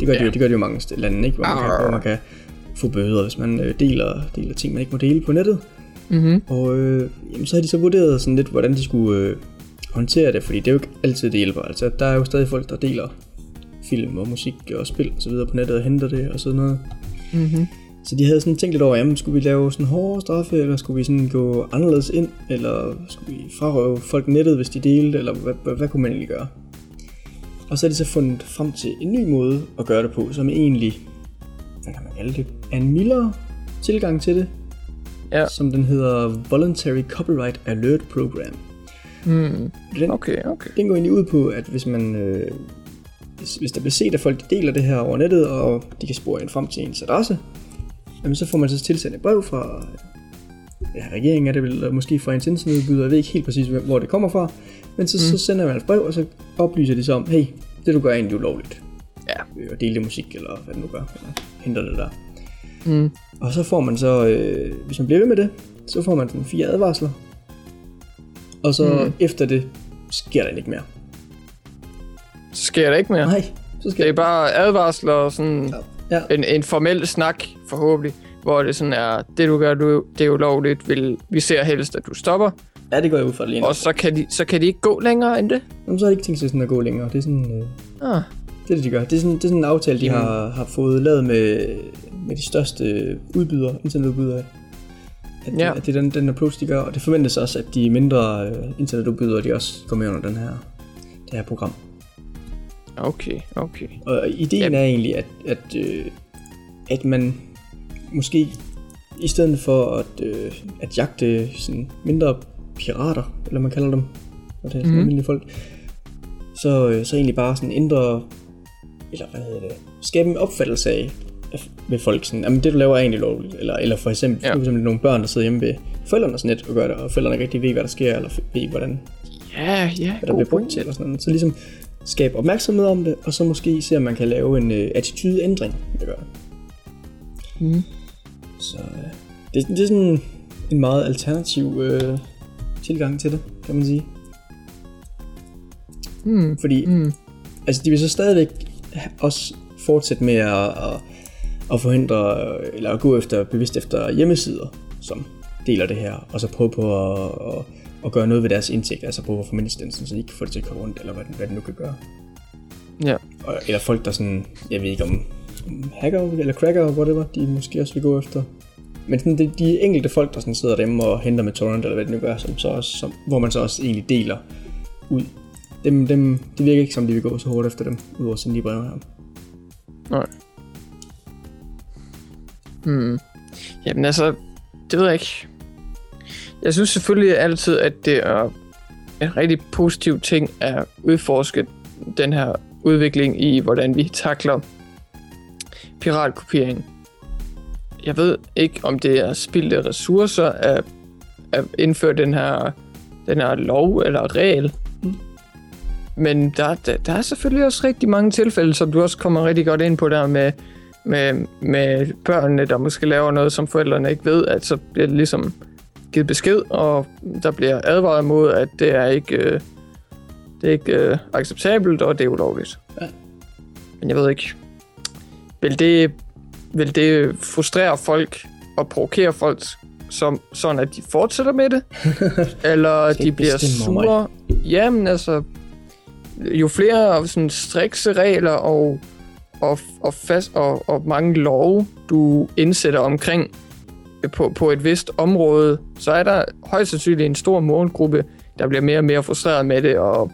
Det gør, ja. de, jo, det gør de jo mange steder lande, ikke? Hvor man, kan, hvor man kan få bøder, hvis man øh, deler, deler ting, man ikke må dele på nettet. Mm-hmm. Og øh, jamen, så har de så vurderet sådan lidt, hvordan de skulle øh, håndtere det, fordi det er jo ikke altid, det hjælper. Altså, der er jo stadig folk, der deler film og musik og spil og så videre på nettet og henter det og sådan noget. Mm-hmm. Så de havde sådan tænkt lidt over, jamen skulle vi lave sådan hårdere straffe, eller skulle vi sådan gå anderledes ind, eller skulle vi frarøve folk nettet, hvis de delte, eller hvad, hvad, hvad kunne man egentlig gøre? Og så har de så fundet frem til en ny måde at gøre det på, som egentlig, hvad kan man kalde det, er en mildere tilgang til det, Ja. som den hedder Voluntary Copyright Alert Program. Mm. Den, Okay, okay. den går egentlig ud på, at hvis man øh, hvis, hvis der bliver set, at folk de deler det her over nettet, og de kan spore ind frem til ens adresse, jamen, så får man så tilsendt et brev fra ja, regeringen, er det vel, måske fra ens internetudbyder, jeg ved ikke helt præcis, hvor det kommer fra, men så, mm. så sender man et brev, og så oplyser de så om, hey, det du gør er egentlig ulovligt. Ja. Øh, Og dele det musik, eller hvad det nu gør, eller henter det der. Mm. Og så får man så, øh, hvis man bliver ved med det, så får man sådan fire advarsler. Og så Mm. efter det, sker der ikke mere. Så sker der ikke mere. Nej, så skal Det er bare advarsler og sådan Ja. En, en formel snak, forhåbentlig, hvor det sådan er, det du gør, du, det er ulovligt, vil, vi ser helst, at du stopper. Ja, det går jeg ud fra lige nu. Og så kan, de, så kan de ikke gå længere end det. Jamen, så har de ikke tænkt sig sådan at gå længere. Det er sådan, øh, Ah. det, er det, de gør. Det er sådan, det er sådan en aftale, de Jamen. har, har fået lavet med, med de største udbydere, internetudbydere. At, Ja. ja. at det er den, den approach, de gør. Og det forventes også, at de mindre øh, internetudbydere, de også går med under den her, det her program. Okay, okay. Og ideen Yep. er egentlig, at, at, øh, at man måske i stedet for at, øh, at jagte sådan mindre pirater, eller man kalder dem, og det er sådan mm. almindelige folk, så, øh, så egentlig bare sådan ændre, eller hvad hedder det, skabe en opfattelse af, ved folk sådan, jamen det du laver er egentlig lovligt, eller, eller for eksempel, Ja. for eksempel nogle børn, der sidder hjemme ved forældrenes net og gør det, og forældrene ikke rigtig ved, hvad der sker, eller ved, hvordan, Ja, ja, hvad der bliver brugt til, eller sådan noget. Så ligesom skabe opmærksomhed om det, og så måske se, om man kan lave en øh, attitudeændring, det. Mm. Så øh, det, det er sådan en meget alternativ øh, tilgang til det, kan man sige. Mm. Fordi Mm. altså, de vil så stadigvæk også fortsætte med at, at, at forhindre, eller at gå efter, bevidst efter hjemmesider, som deler det her, og så prøve på at, at, at gøre noget ved deres indtægt, altså prøve at mindstensen, så de ikke kan få det til at køre rundt, eller hvad, hvad det nu kan gøre. Ja. Og, eller folk, der sådan, jeg ved ikke om om hacker eller cracker, whatever, de måske også vil gå efter. Men sådan, det, de enkelte folk, der sådan sidder derhjemme og henter med torrent, eller hvad det nu gør, som så også, som, hvor man så også egentlig deler ud. Dem, dem, det virker ikke som, de vil gå så hårdt efter dem, udover at sende de breve her. Nej. Hmm. Jamen altså, det ved jeg ikke. Jeg synes selvfølgelig altid, at det er en rigtig positiv ting at udforske den her udvikling i, hvordan vi takler piratkopiering. Jeg ved ikke, om det er spildte ressourcer at, at indføre den her, den her lov eller regel. Mm. Men der, der, der er selvfølgelig også rigtig mange tilfælde, som du også kommer rigtig godt ind på der med, med, med børnene, der måske laver noget, som forældrene ikke ved, at så bliver det ligesom givet besked, og der bliver advaret mod, at det er ikke, øh, det er ikke øh, acceptabelt, og det er ulovligt. Ja. Men jeg ved ikke, vil det, vil det frustrere folk og provokere folk, som, sådan at de fortsætter med det? Eller de bliver sure? Jamen altså, jo flere sådan strikse regler og, og, og, fast, og, og mange love, du indsætter omkring på, på et vist område, så er der højst sandsynligt en stor målgruppe, der bliver mere og mere frustreret med det, og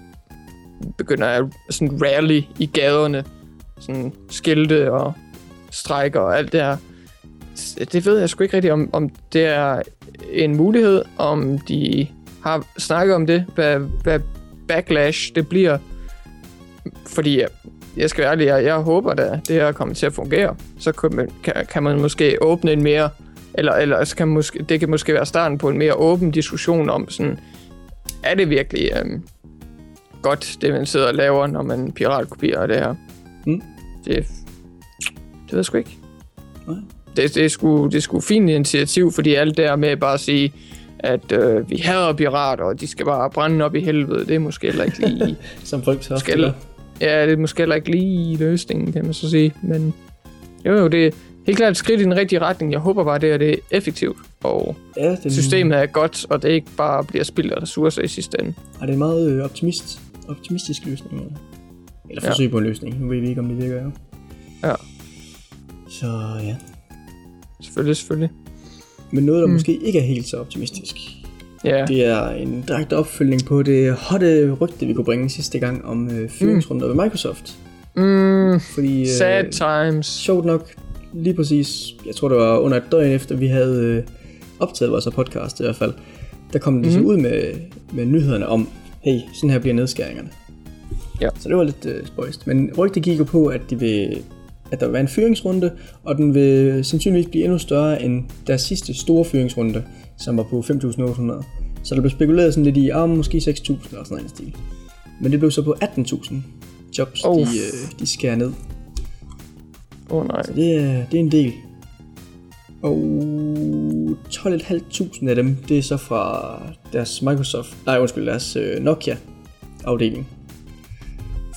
begynder at sådan rally i gaderne, sådan skilte og strækker og alt det her. Det ved jeg sgu ikke rigtigt, om, om det er en mulighed, om de har snakket om det, hvad, hvad backlash det bliver. Fordi jeg, skal være ærlig, jeg, jeg håber da, det her kommer til at fungere. Så kan man, kan, kan man måske åbne en mere, eller, eller så kan måske, det kan måske være starten på en mere åben diskussion om sådan, er det virkelig øhm, godt, det man sidder og laver, når man piratkopierer det her? Mm. Det, det ved jeg sgu ikke. Nej. Det, det, er sgu, det er sgu fint initiativ, fordi alt det der med bare at sige, at øh, vi hader pirater, og de skal bare brænde op i helvede, det er måske heller ikke lige... Som folk så skal, ja, det er måske heller ikke lige løsningen, kan man så sige. Men jo, jo, det er helt klart et skridt i den rigtige retning. Jeg håber bare, det er, det er effektivt, og Ja, den, systemet er godt, og det ikke bare bliver spildt af ressourcer i sidste ende. Og det er en meget øh, optimist, optimistisk løsning. Eller, eller Ja. forsøg på en løsning. Nu ved vi ikke, om det virker jo. Ja. Så ja. Selvfølgelig, selvfølgelig. Men noget, der Mm. måske ikke er helt så optimistisk, Ja, det er en direkte opfølgning på det hotte rygte, vi kunne bringe sidste gang om øh, fyringsrunder mm. ved Microsoft. Mm, Fordi, sad times. sjovt nok, lige præcis, jeg tror det var under et døgn efter, vi havde øh, optaget vores podcast i hvert fald, der kom de mm. så Mhm. ud med, med nyhederne om, hey, sådan her bliver nedskæringerne. Ja. Så det var lidt øh, spøjst. Men rygtet gik jo på, at, de vil, at der vil være en fyringsrunde, og den vil sandsynligvis blive endnu større end deres sidste store fyringsrunde, som var på 5.800. Så der blev spekuleret sådan lidt i, ah, måske 6.000 eller sådan den stil. Men det blev så på 18.000 jobs, Oh. de, øh, de skærer ned. Åh oh, nej. Så det er, det er en del. Og 12.500 af dem, det er så fra deres Microsoft, nej undskyld, deres øh, Nokia afdeling.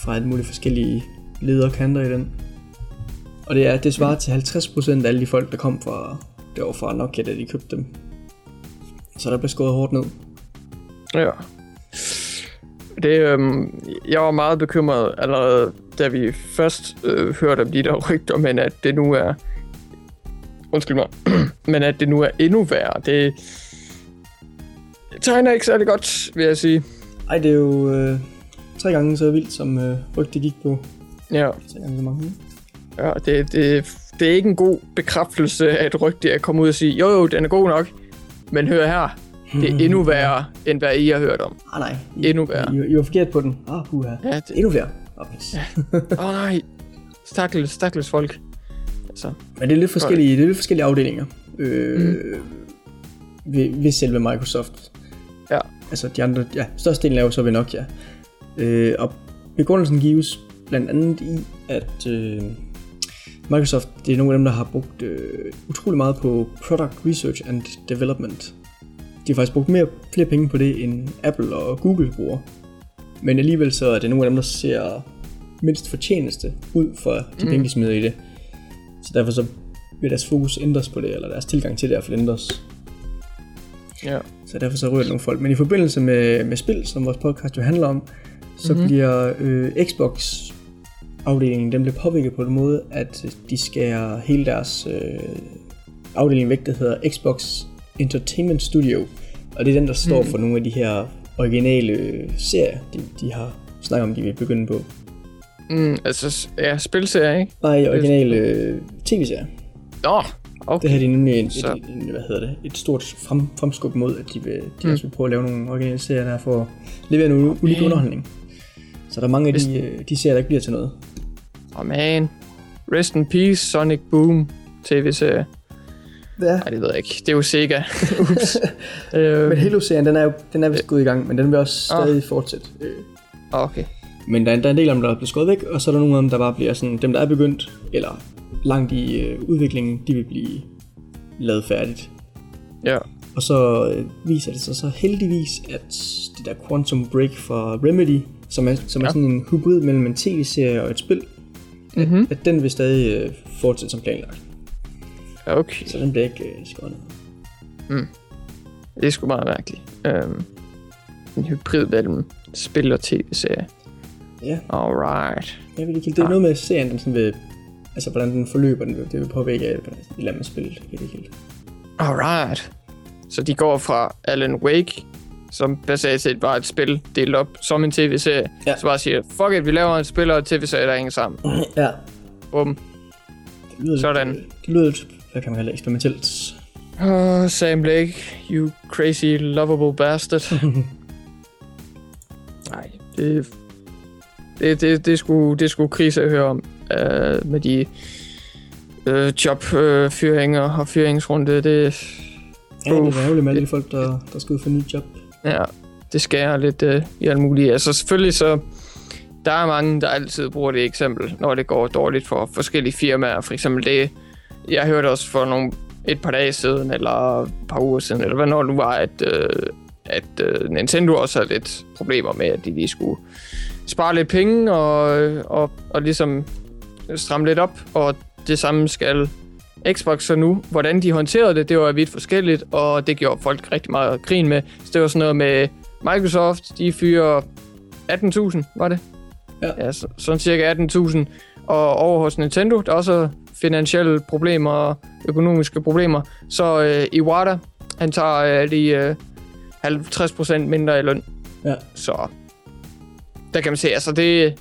Fra alle mulige forskellige ledere og kanter i den. Og det, er, det svarer til 50% af alle de folk, der kom fra, det var fra Nokia, da de købte dem. Så der blev skåret hårdt ned. Ja. Det, øhm, jeg var meget bekymret allerede, da vi først øh, hørte om de der rygter, men at det nu er... Undskyld mig. men at det nu er endnu værre, det tegner ikke særlig godt, vil jeg sige. Ej, det er jo øh, tre gange så vildt, som øh, rygte gik på. Ja, Tre gange så mange. ja det, det, det er ikke en god bekræftelse af et rygte at komme ud og sige, jo jo, den er god nok, men hør her, det er endnu værre, end hvad I har hørt om. Ah nej, I, Endnu værre. I, I var forkert på den. Ah, puha. Ja, det, Endnu flere. Oh, pis. Åh oh, nej. Stakkels, stakkels folk. Altså, Men det er lidt forskellige, det er lidt forskellige afdelinger øh, mm. ved, ved selve Microsoft. Ja. Altså de andre, ja, størstedelen er jo så ved Nokia. Øh, og begrundelsen gives blandt andet i, at øh, Microsoft, det er nogle af dem, der har brugt øh, utrolig meget på product research and development. De har faktisk brugt mere, flere penge på det, end Apple og Google bruger. Men alligevel så er det nogle af dem, der ser mindst fortjeneste ud for de Mm. penge, de smider i det. Så derfor så vil deres fokus ændres på det, eller deres tilgang til det fald ændres. ja. Så derfor så ryger nogle folk. Men i forbindelse med, med spil, som vores podcast jo handler om, så Mhm. mm-hmm. bliver øh, Xbox afdelingen, den bliver påvirket på den måde, at de skærer hele deres øh, afdeling væk, der hedder Xbox Entertainment Studio. Og det er den, der står Mhm. for nogle af de her originale serier, de, de har snakket om, de vil begynde på. Mm, altså, ja, spilserie, ikke? Nej, originale øh, tv-serier. Nå, okay. Det har de nemlig en, Så- et, en, hvad hedder det, et stort frem, fremskub mod, at de, vil, de Mm. mm. også vil prøve at lave nogle originale serier, der for at levere noget unik Okay. underholdning. Så der er mange af Hvis- de, øh, de serier, der ikke bliver til noget. Oh man. Rest in peace, Sonic Boom tv-serie. Ja. Nej, det ved jeg ikke. Det er jo Sega. Ups. øh, Men Halo-serien, den er jo den er vist gået i gang, men den vil også stadig fortsætte. Øh, okay. Men der er, der er en del af dem, der er blevet skåret væk, og så er der nogle af dem, der bare bliver sådan, dem der er begyndt, eller langt i øh, udviklingen, de vil blive lavet færdigt. Ja. Og så øh, viser det sig så heldigvis, at det der Quantum Break fra Remedy, som er, som ja. er sådan en hybrid mellem en tv-serie og et spil, Mm-hmm. at den vil stadig øh, fortsætte som planlagt. Okay. Så den bliver ikke øh, skåret ned. Det er sgu meget mærkeligt. Øhm, en hybrid mellem spil og tv-serie. Ja, Alright. jeg vil ikke. Det er Nej. noget med serien, den sådan vil, altså hvordan den forløber, den vil, det vil påvirke af, et eller andet spil. Jeg ved ikke helt. Alright. Så de går fra Alan Wake, som basalt set var et spil delt op som en tv-serie. Ja. Så bare siger, fuck it, vi laver en spil og en tv-serie, der hænger sammen. Ja, Bum. det Sådan. Det lyder hvad kan man det, eksperimentelt. Oh, Sam Blake, you crazy lovable bastard. Nej, det, det, det, det, sgu, det sgu krise at høre om uh, med de uh, jobfyringer og fyringsrunde. Det, Ja, det Uff. er ærgerligt med alle de folk, der, der skal ud for nyt job. ja, det skærer lidt uh, i alt muligt. Altså selvfølgelig så, der er mange, der altid bruger det eksempel, når det går dårligt for forskellige firmaer. For eksempel det, jeg hørte også for nogle, et par dage siden, eller et par uger siden, eller hvad når det nu var, at, øh, at øh, Nintendo også havde lidt problemer med, at de lige skulle spare lidt penge og, og, og ligesom stramme lidt op, og det samme skal Xbox så nu. Hvordan de håndterede det, det var vidt forskelligt, og det gjorde folk rigtig meget grin med. Så det var sådan noget med Microsoft, de fyrer 18.000, var det? Ja. ja så, sådan cirka 18.000. Og over hos Nintendo, der er også finansielle problemer og økonomiske problemer. Så øh, Iwata, han tager øh, lige øh, 50% mindre i løn. Ja. Så der kan man se, altså det...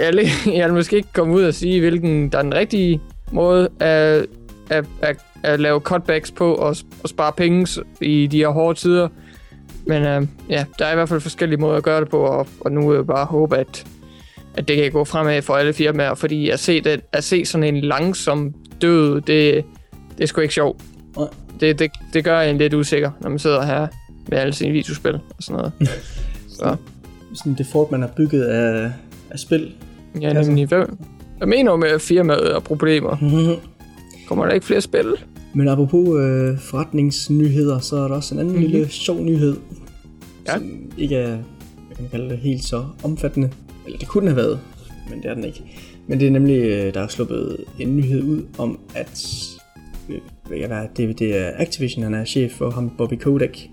Jeg, jeg, vil måske ikke komme ud og sige, hvilken der er den rigtige måde at, at, at, at lave cutbacks på og, og spare penge i de her hårde tider. Men øh, ja, der er i hvert fald forskellige måder at gøre det på, og, og nu vil jeg bare håbe, at, at det kan gå fremad for alle firmaer, fordi at se, det, at se sådan en langsom død, det, det er sgu ikke sjovt. Det, det, det gør en lidt usikker, når man sidder her med alle sine videospil og sådan noget. Så Sådan det fort, man har bygget af, af spil. ja, nemlig, hvad, hvad mener du med firmaet og problemer? Kommer der ikke flere spil? Men apropos øh, forretningsnyheder, så er der også en anden Mhm. mm-hmm. lille sjov nyhed, Ja. som ikke er, hvad kan man kalde det, helt så omfattende. Eller det kunne den have været, men det er den ikke. Men det er nemlig, øh, der er sluppet en nyhed ud om, at øh, kan være, det, det er Activision, han er chef for ham, Bobby Kotick.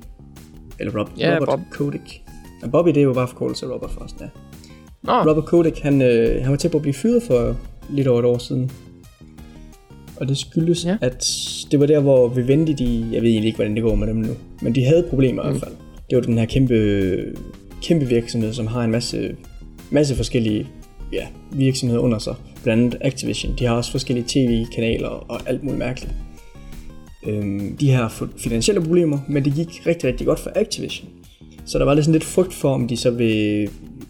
Eller Rob, Ja, Robert Bob. Kotick. Og Bobby, det er jo bare forkortelse af Robert forresten, ja. Nå, Robert Kotick, han, øh, han var tæt på at blive fyret for lidt over et år siden. Og det skyldes, Ja. ja. at det var der, hvor Vivendi, de, jeg ved egentlig ikke, hvordan det går med dem nu, men de havde problemer mm. i hvert fald. Det var den her kæmpe, kæmpe virksomhed, som har en masse, masse forskellige ja, virksomheder under sig. Blandt andet Activision. De har også forskellige tv-kanaler og alt muligt mærkeligt. Øhm, de har fået finansielle problemer, men det gik rigtig, rigtig godt for Activision. Så der var lidt sådan lidt frygt for, om de så vil,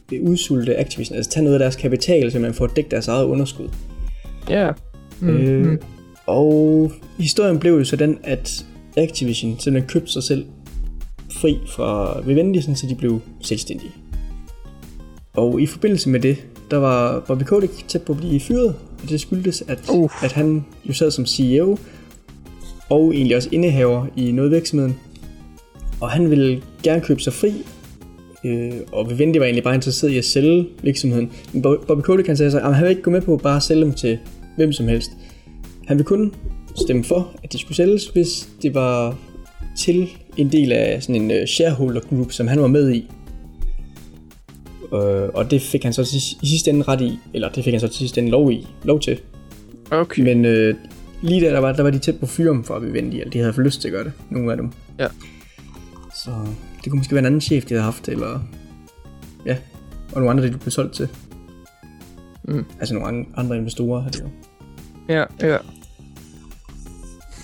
vil udsulte Activision, altså tage noget af deres kapital, simpelthen for at dække deres eget underskud. ja. Mm. Øh, og historien blev jo så den, at Activision simpelthen købte sig selv fri fra Vivendi, sådan, så de blev selvstændige. Og i forbindelse med det, der var Bobby Kotick tæt på at blive fyret, og det skyldtes, at, Uh. at han jo sad som CEO, og egentlig også indehaver i noget virksomheden. Og han ville gerne købe sig fri, øh, og Vivendi var egentlig bare interesseret i at sælge virksomheden. Men Bo- Bobby Kotick han sagde så, at han vil ikke gå med på at bare sælge dem til hvem som helst. Han ville kun stemme for, at de skulle sælges, hvis det var til en del af sådan en uh, shareholder group, som han var med i. Uh, og det fik han så til, i sidste ende ret i, eller det fik han så til sidste ende lov i, lov til. Okay. Men uh, lige der, der var, der var de tæt på fyren for at Vivendi, eller de havde fået lyst til at gøre det, nogle af dem. Ja. Så det kunne måske være en anden chef, de havde haft, eller ja, og nogle andre, de blev solgt til. Mm. Altså nogle andre- investorer har det jo. Ja, ja.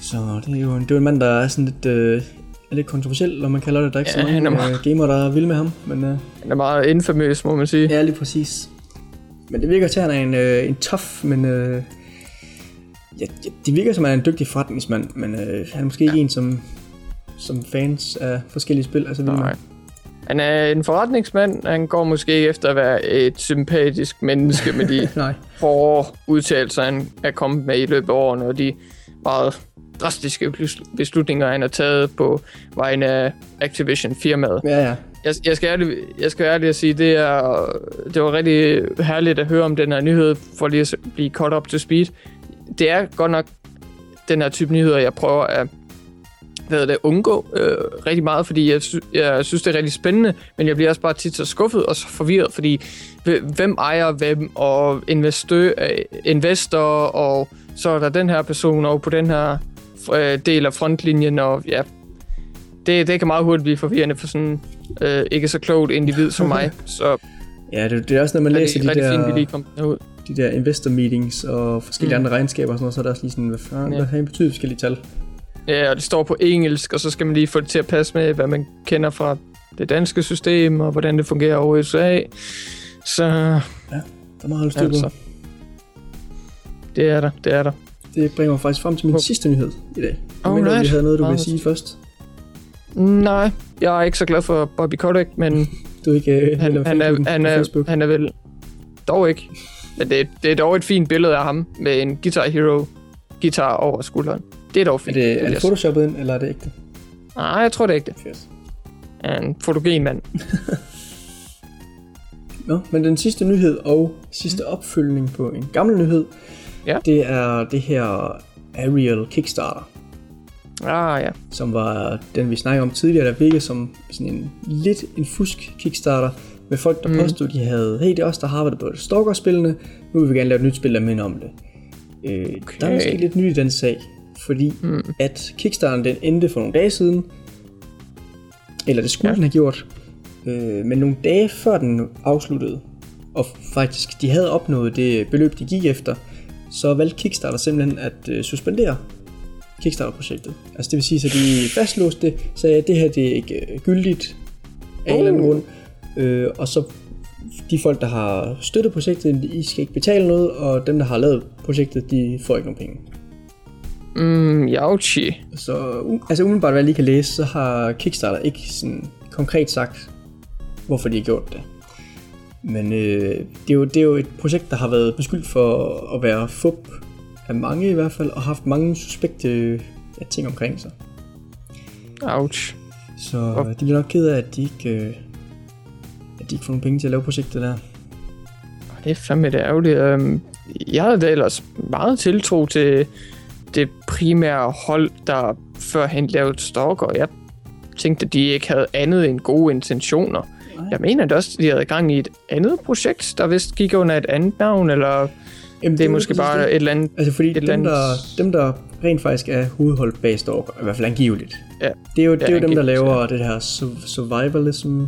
Så det er jo en, det er en mand, der er sådan lidt, øh, er lidt kontroversiel, når man kalder det. Der er ikke Ja, så mange er øh, gamer, der er vilde med ham. Men øh, Han er meget infamøs, må man sige. ja, lige præcis. Men det virker til, at han er en, øh, en tough, men... Øh, ja, det virker som, at han er en dygtig forretningsmand, men øh, han er måske ikke en, som, som fans af forskellige spil så vilde med. Nej. Han er en forretningsmand. Han går måske ikke efter at være et sympatisk menneske med de hårde udtalelser, han er kommet med i løbet af årene, og de meget drastiske beslutninger, han har taget på vegne af Activision-firmaet. Ja, ja. Jeg, jeg, skal ærligt, jeg skal ærligt at sige, det, er, det var rigtig herligt at høre om den her nyhed, for lige at blive caught up to speed. Det er godt nok den her type nyheder, jeg prøver at hvad det, undgå øh, rigtig meget, fordi jeg, sy- jeg synes, det er rigtig spændende, men jeg bliver også bare tit så skuffet og så forvirret, fordi hvem ejer hvem, og investor, øh, investor, og så er der den her person, og på den her øh, del af frontlinjen, og ja, det, det kan meget hurtigt blive forvirrende for sådan øh, ikke så klogt individ som mig, så Ja, det, det er også, når man læser de der, fint, lige kom ud. de der investor meetings og forskellige mm. andre regnskaber og sådan noget, så er der også lige sådan, hvad, fanden, ja. hvad fanden betyder forskellige tal? Ja, og det står på engelsk, og så skal man lige få det til at passe med, hvad man kender fra det danske system, og hvordan det fungerer over i USA. Så... Ja, der er meget styr altså, Det er der, det er der. Det bringer mig faktisk frem til min oh. sidste nyhed i dag. Jeg oh, mener, right. vi havde noget, du vil sige først. Nej, jeg er ikke så glad for Bobby Kotick, men... Du er ikke uh, han, han, er, han, er, han er vel... Dog ikke. Men det, det er dog et fint billede af ham med en Guitar Hero guitar over skulderen. Det er dog fint. Er det, er det photoshoppet ind, eller er det ægte? Nej, jeg tror det er ægte. Yes. En fotogen mand. Nå, men den sidste nyhed og sidste mm. opfølgning på en gammel nyhed, ja. det er det her Ariel Kickstarter. Ah, ja. Som var den, vi snakkede om tidligere, der virkede som sådan en lidt en fusk Kickstarter, med folk, der mm. påstod, de havde, hey, det er os, der har arbejdet på Stalker-spillene, nu vil vi gerne lave et nyt spil, der minder om det. Øh, okay. Der er måske lidt nyt i den sag, fordi mm. at Kickstarter den endte for nogle dage siden, eller det skulle ja. den have gjort, øh, men nogle dage før den afsluttede, og faktisk de havde opnået det beløb, de gik efter, så valgte Kickstarter simpelthen at øh, suspendere Kickstarter-projektet. Altså det vil sige, at de fastlåste det, sagde at det her det er ikke øh, gyldigt af oh. en eller anden grund, øh, og så de folk, der har støttet projektet, I skal ikke betale noget, og dem, der har lavet projektet, de får ikke nogen penge. Mm, jauchi. Så altså umiddelbart, hvad jeg lige kan læse, så har Kickstarter ikke sådan konkret sagt, hvorfor de har gjort det. Men øh, det, er jo, det er jo et projekt, der har været beskyldt for at være fup af mange i hvert fald, og haft mange suspekte ja, ting omkring sig. Ouch. Så oh. de bliver nok ked af, at de ikke, øh, at de ikke får nogen penge til at lave projektet der. Det er fandme det ærgerligt. Øhm, jeg havde da ellers meget tiltro til det primære hold, der førhen lavede Stalker. Jeg tænkte, at de ikke havde andet end gode intentioner. Jeg mener det også, de havde gang i et andet projekt, der vist gik under et andet navn, eller Jamen, det er måske bare det. et eller andet... Altså fordi dem, andet... der, dem, der rent faktisk er hovedholdt bag Stalker, i hvert fald angiveligt, ja. det er jo, det er jo dem, der laver ja. det her survivalism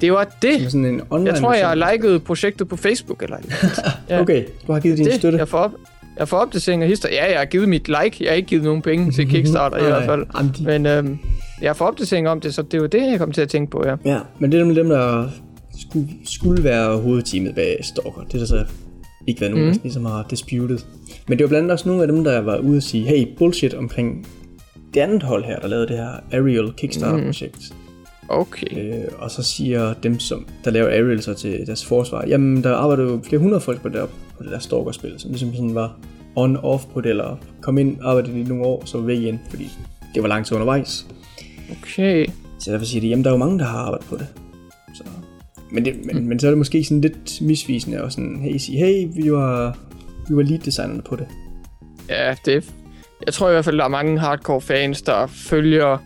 det var det. Sådan en online jeg tror, jeg har liket projektet på Facebook. Eller ja. Okay, du har givet din det, støtte. Jeg får, op, jeg får opdatering af history. Ja, jeg har givet mit like. Jeg har ikke givet nogen penge til Kickstarter i hvert fald. Men øhm, jeg får opdatering om det, så det var det, jeg kom til at tænke på, ja. Ja, men det er nemlig dem, der skulle, skulle være hovedteamet bag Stalker. Det er der så ikke været nogen, mm. der ligesom har disputed. Men det var blandt andet også nogle af dem, der var ude og sige, hey, bullshit omkring det andet hold her, der lavede det her Ariel Kickstarter-projekt. Mm. Okay. Øh, og så siger dem, som der laver Ariel så til deres forsvar, jamen der arbejder jo flere hundrede folk på det, der, på det der Stalker-spil, som ligesom sådan var on-off på det, eller kom ind, arbejdede i nogle år, så var væk igen, fordi det var lang tid undervejs. Okay. Så derfor siger de, jamen der er jo mange, der har arbejdet på det. Så. Men, det, men, mm. men så er det måske sådan lidt misvisende og sådan, hey, sige, hey, vi var, vi var lead designerne på det. Ja, det, jeg tror i hvert fald, der er mange hardcore fans, der følger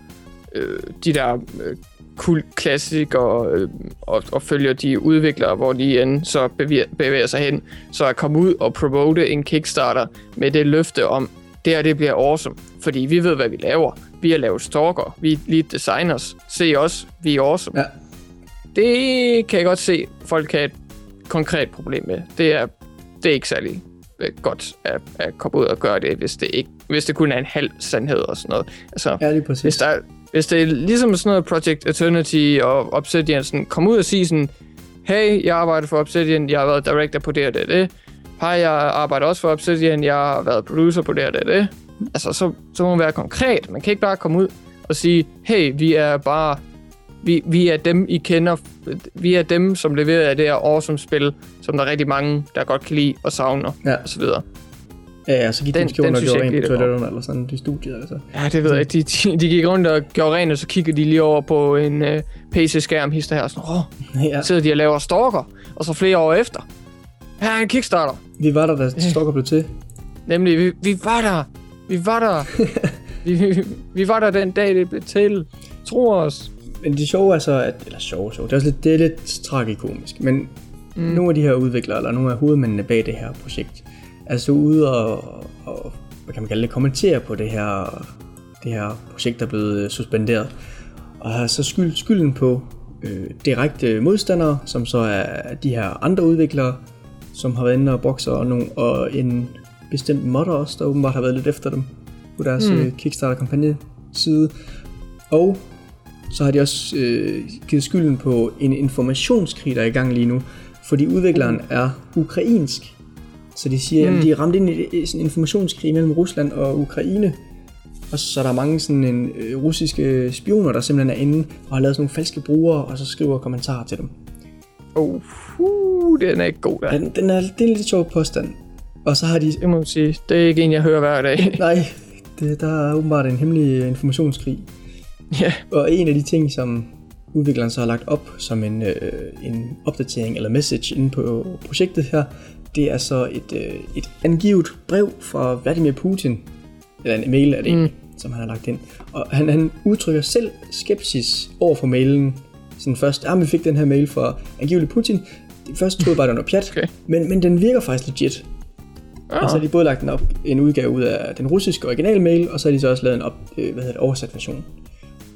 øh, de der øh, kult klassikere øh, og, og følger de udviklere, hvor de end så bevæger, bevæger sig hen. Så at komme ud og promote en Kickstarter med det løfte om, det her det bliver awesome, fordi vi ved, hvad vi laver. Vi har lavet stalker, vi er lead designers. Se os, vi er awesome. Ja. Det kan jeg godt se, folk kan et konkret problem med. Det er, det er ikke særlig øh, godt at, at komme ud og gøre det, hvis det, ikke, hvis det kun er en halv sandhed og sådan noget. Altså, ja, lige præcis. Hvis der, hvis det er ligesom sådan noget Project Eternity og Obsidian, sådan, kom ud og sige sådan, hey, jeg arbejder for Obsidian, jeg har været director på det og det det. Hej, jeg arbejder også for Obsidian, jeg har været producer på det og det det. Altså, så, så må man være konkret. Man kan ikke bare komme ud og sige, hey, vi er bare vi, vi er dem, I kender. Vi er dem, som leverer det her awesome spil, som der er rigtig mange, der godt kan lide og savner, ja. og så videre. Ja, ja, så gik Den- de måske rundt og gjorde rent på toiletterne eller sådan i studiet eller så. Ja, det ved jeg ikke. De, de, de gik rundt og gjorde rent, og så kiggede de lige over på en uh, PC-skærm, hister her, og sådan, åh, Ja, sidder de og laver stalker, og så flere år efter. Her er en Kickstarter. vi var der, da Stalker blev til. Nemlig, vi, vi var der. Vi var der. vi, vi, vi var der den dag, det blev til. Tro os. Men det sjove er så, at, eller sjove, sjove, det er, også lidt, det er lidt tragikomisk, men mm. nogle af de her udviklere, eller nogle af hovedmændene bag det her projekt, er så ude og, og hvad kan man kalde det, kommentere på det her, det her projekt, der er blevet suspenderet. Og har så skyld, skylden på øh, direkte modstandere, som så er de her andre udviklere, som har været inde og bokser, og, nogle, og en bestemt modder også, der åbenbart har været lidt efter dem på deres mm. Kickstarter-kampagne side. Og så har de også øh, givet skylden på en informationskrig, der er i gang lige nu, fordi udvikleren er ukrainsk. Så de siger, mm. at de er ramt ind i sådan en informationskrig mellem Rusland og Ukraine. Og så er der mange sådan en, øh, russiske spioner, der simpelthen er inde og har lavet sådan nogle falske brugere, og så skriver kommentarer til dem. Oh, uh, den er ikke god der. Den, den er, det er en lidt sjov påstand. Og så har de... Det må man sige. Det er ikke en, jeg hører hver dag. Nej, det, der er åbenbart en hemmelig informationskrig. ja. Og en af de ting, som udvikleren så har lagt op som en, øh, en opdatering eller message inde på projektet her, det er så et, øh, et angivet brev fra Vladimir Putin, eller en mail er det mm. som han har lagt ind. Og han, han udtrykker selv skepsis over for mailen. Sådan først, ah, vi fik den her mail fra angiveligt Putin. Først troede bare, det var noget pjat, Okay. men, men den virker faktisk legit. Og så har de både lagt den op, en udgave ud af den russiske original mail, og så har de så også lavet en op, øh, hvad hedder det, oversat version.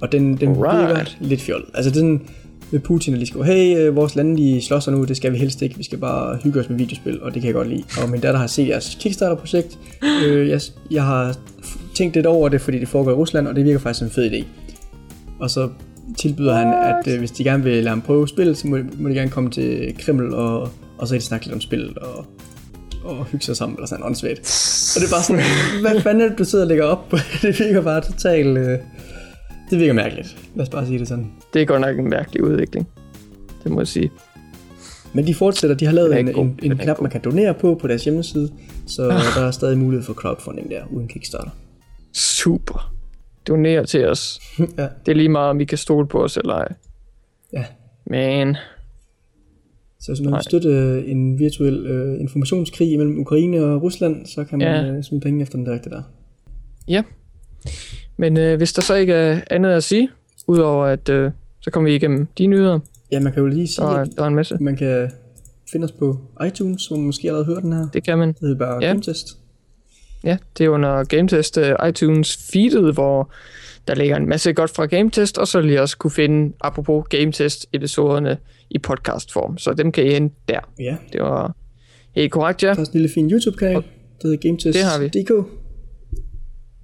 Og den, den Alright. virker lidt fjol. Altså den med Putin, der lige skriver, hey, øh, vores lande de sig nu, det skal vi helst ikke, vi skal bare hygge os med videospil, og det kan jeg godt lide. Og min datter har set jeres Kickstarter-projekt, øh, jeg, jeg har tænkt lidt over det, fordi det foregår i Rusland, og det virker faktisk som en fed idé. Og så tilbyder han, at øh, hvis de gerne vil lade ham prøve spillet, så må, må de gerne komme til Kreml, og, og så kan de snakke lidt om spillet, og, og hygge sig sammen, eller sådan åndssvagt. Og det er bare sådan, hvad fanden er det, du sidder og lægger op på? Det virker bare totalt... Øh, det virker mærkeligt. Lad os bare sige det sådan. Det er godt nok en mærkelig udvikling. Det må jeg sige. Men de fortsætter, de har lavet en, god. en, en knap, man kan donere på på deres hjemmeside, så der er stadig mulighed for crowdfunding der, uden Kickstarter. Super. Doner til os. ja, Det er lige meget, om I kan stole på os eller ej. ja. Men Så hvis man Nej. vil støtte øh, en virtuel øh, informationskrig mellem Ukraine og Rusland, så kan man Ja. øh, smide penge efter den direkte der. ja. Men øh, hvis der så ikke er andet at sige, udover at øh, så kommer vi igennem de nyheder, Ja, man kan jo lige sige, at der er en masse. man kan finde os på iTunes, hvor man måske allerede hørt den her. Det kan man. Det hedder bare Ja. Gametest. Ja, det er under GameTest uh, iTunes feedet, hvor der ligger en masse godt fra GameTest, og så I også kunne finde, apropos GameTest-episoderne i podcastform. Så dem kan I hente der. Ja, Det var helt korrekt, ja. der er også en lille fin YouTube-kanal, der hedder Gametest Det har vi. DK.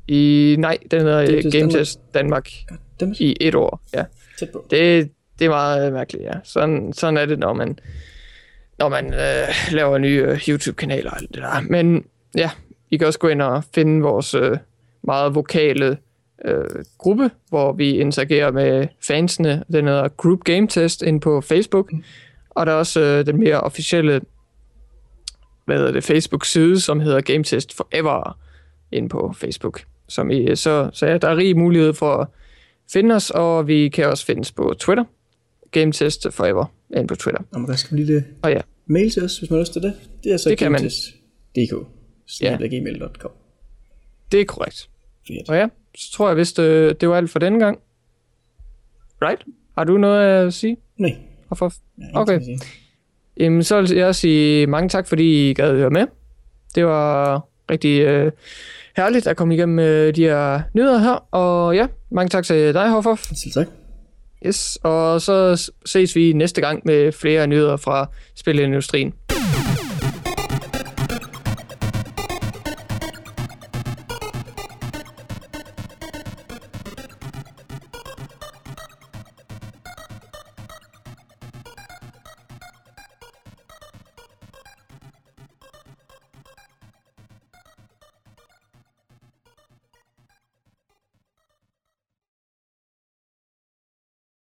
I, nej, den hedder GameTest GameTest, GameTest Danmark Dem i et år. Ja. tæt på. Det, det er meget mærkeligt, ja. Sådan, sådan er det, når man, når man øh, laver nye øh, YouTube-kanaler og alt det der. Men ja, I kan også gå ind og finde vores øh, meget vokale øh, gruppe, hvor vi interagerer med fansene. Den hedder Group Game Test ind på Facebook. Og der er også øh, den mere officielle hvad hedder det, Facebook-side, som hedder Game Test Forever ind på Facebook. Som I, så, så ja, der er rig mulighed for at finde os, og vi kan også findes på Twitter. Game Test Forever ind på Twitter. Og skrive en lille Og ja, mail til os, hvis man har lyst til det. Det er så Det gametest.dk. Ja. gmail.com. det er korrekt. Fedt. Og ja, så tror jeg vist, øh, det var alt for denne gang. Right? Har du noget at sige? Nej. Hvorfor? Okay. at. Jamen, så vil jeg sige mange tak, fordi I gad høre med. Det var rigtig øh, herligt at komme igennem øh, de her nyheder her. Og ja, mange tak til dig, Hoffoff. Selv tak. Yes, og så ses vi næste gang med flere nyheder fra spilindustrien.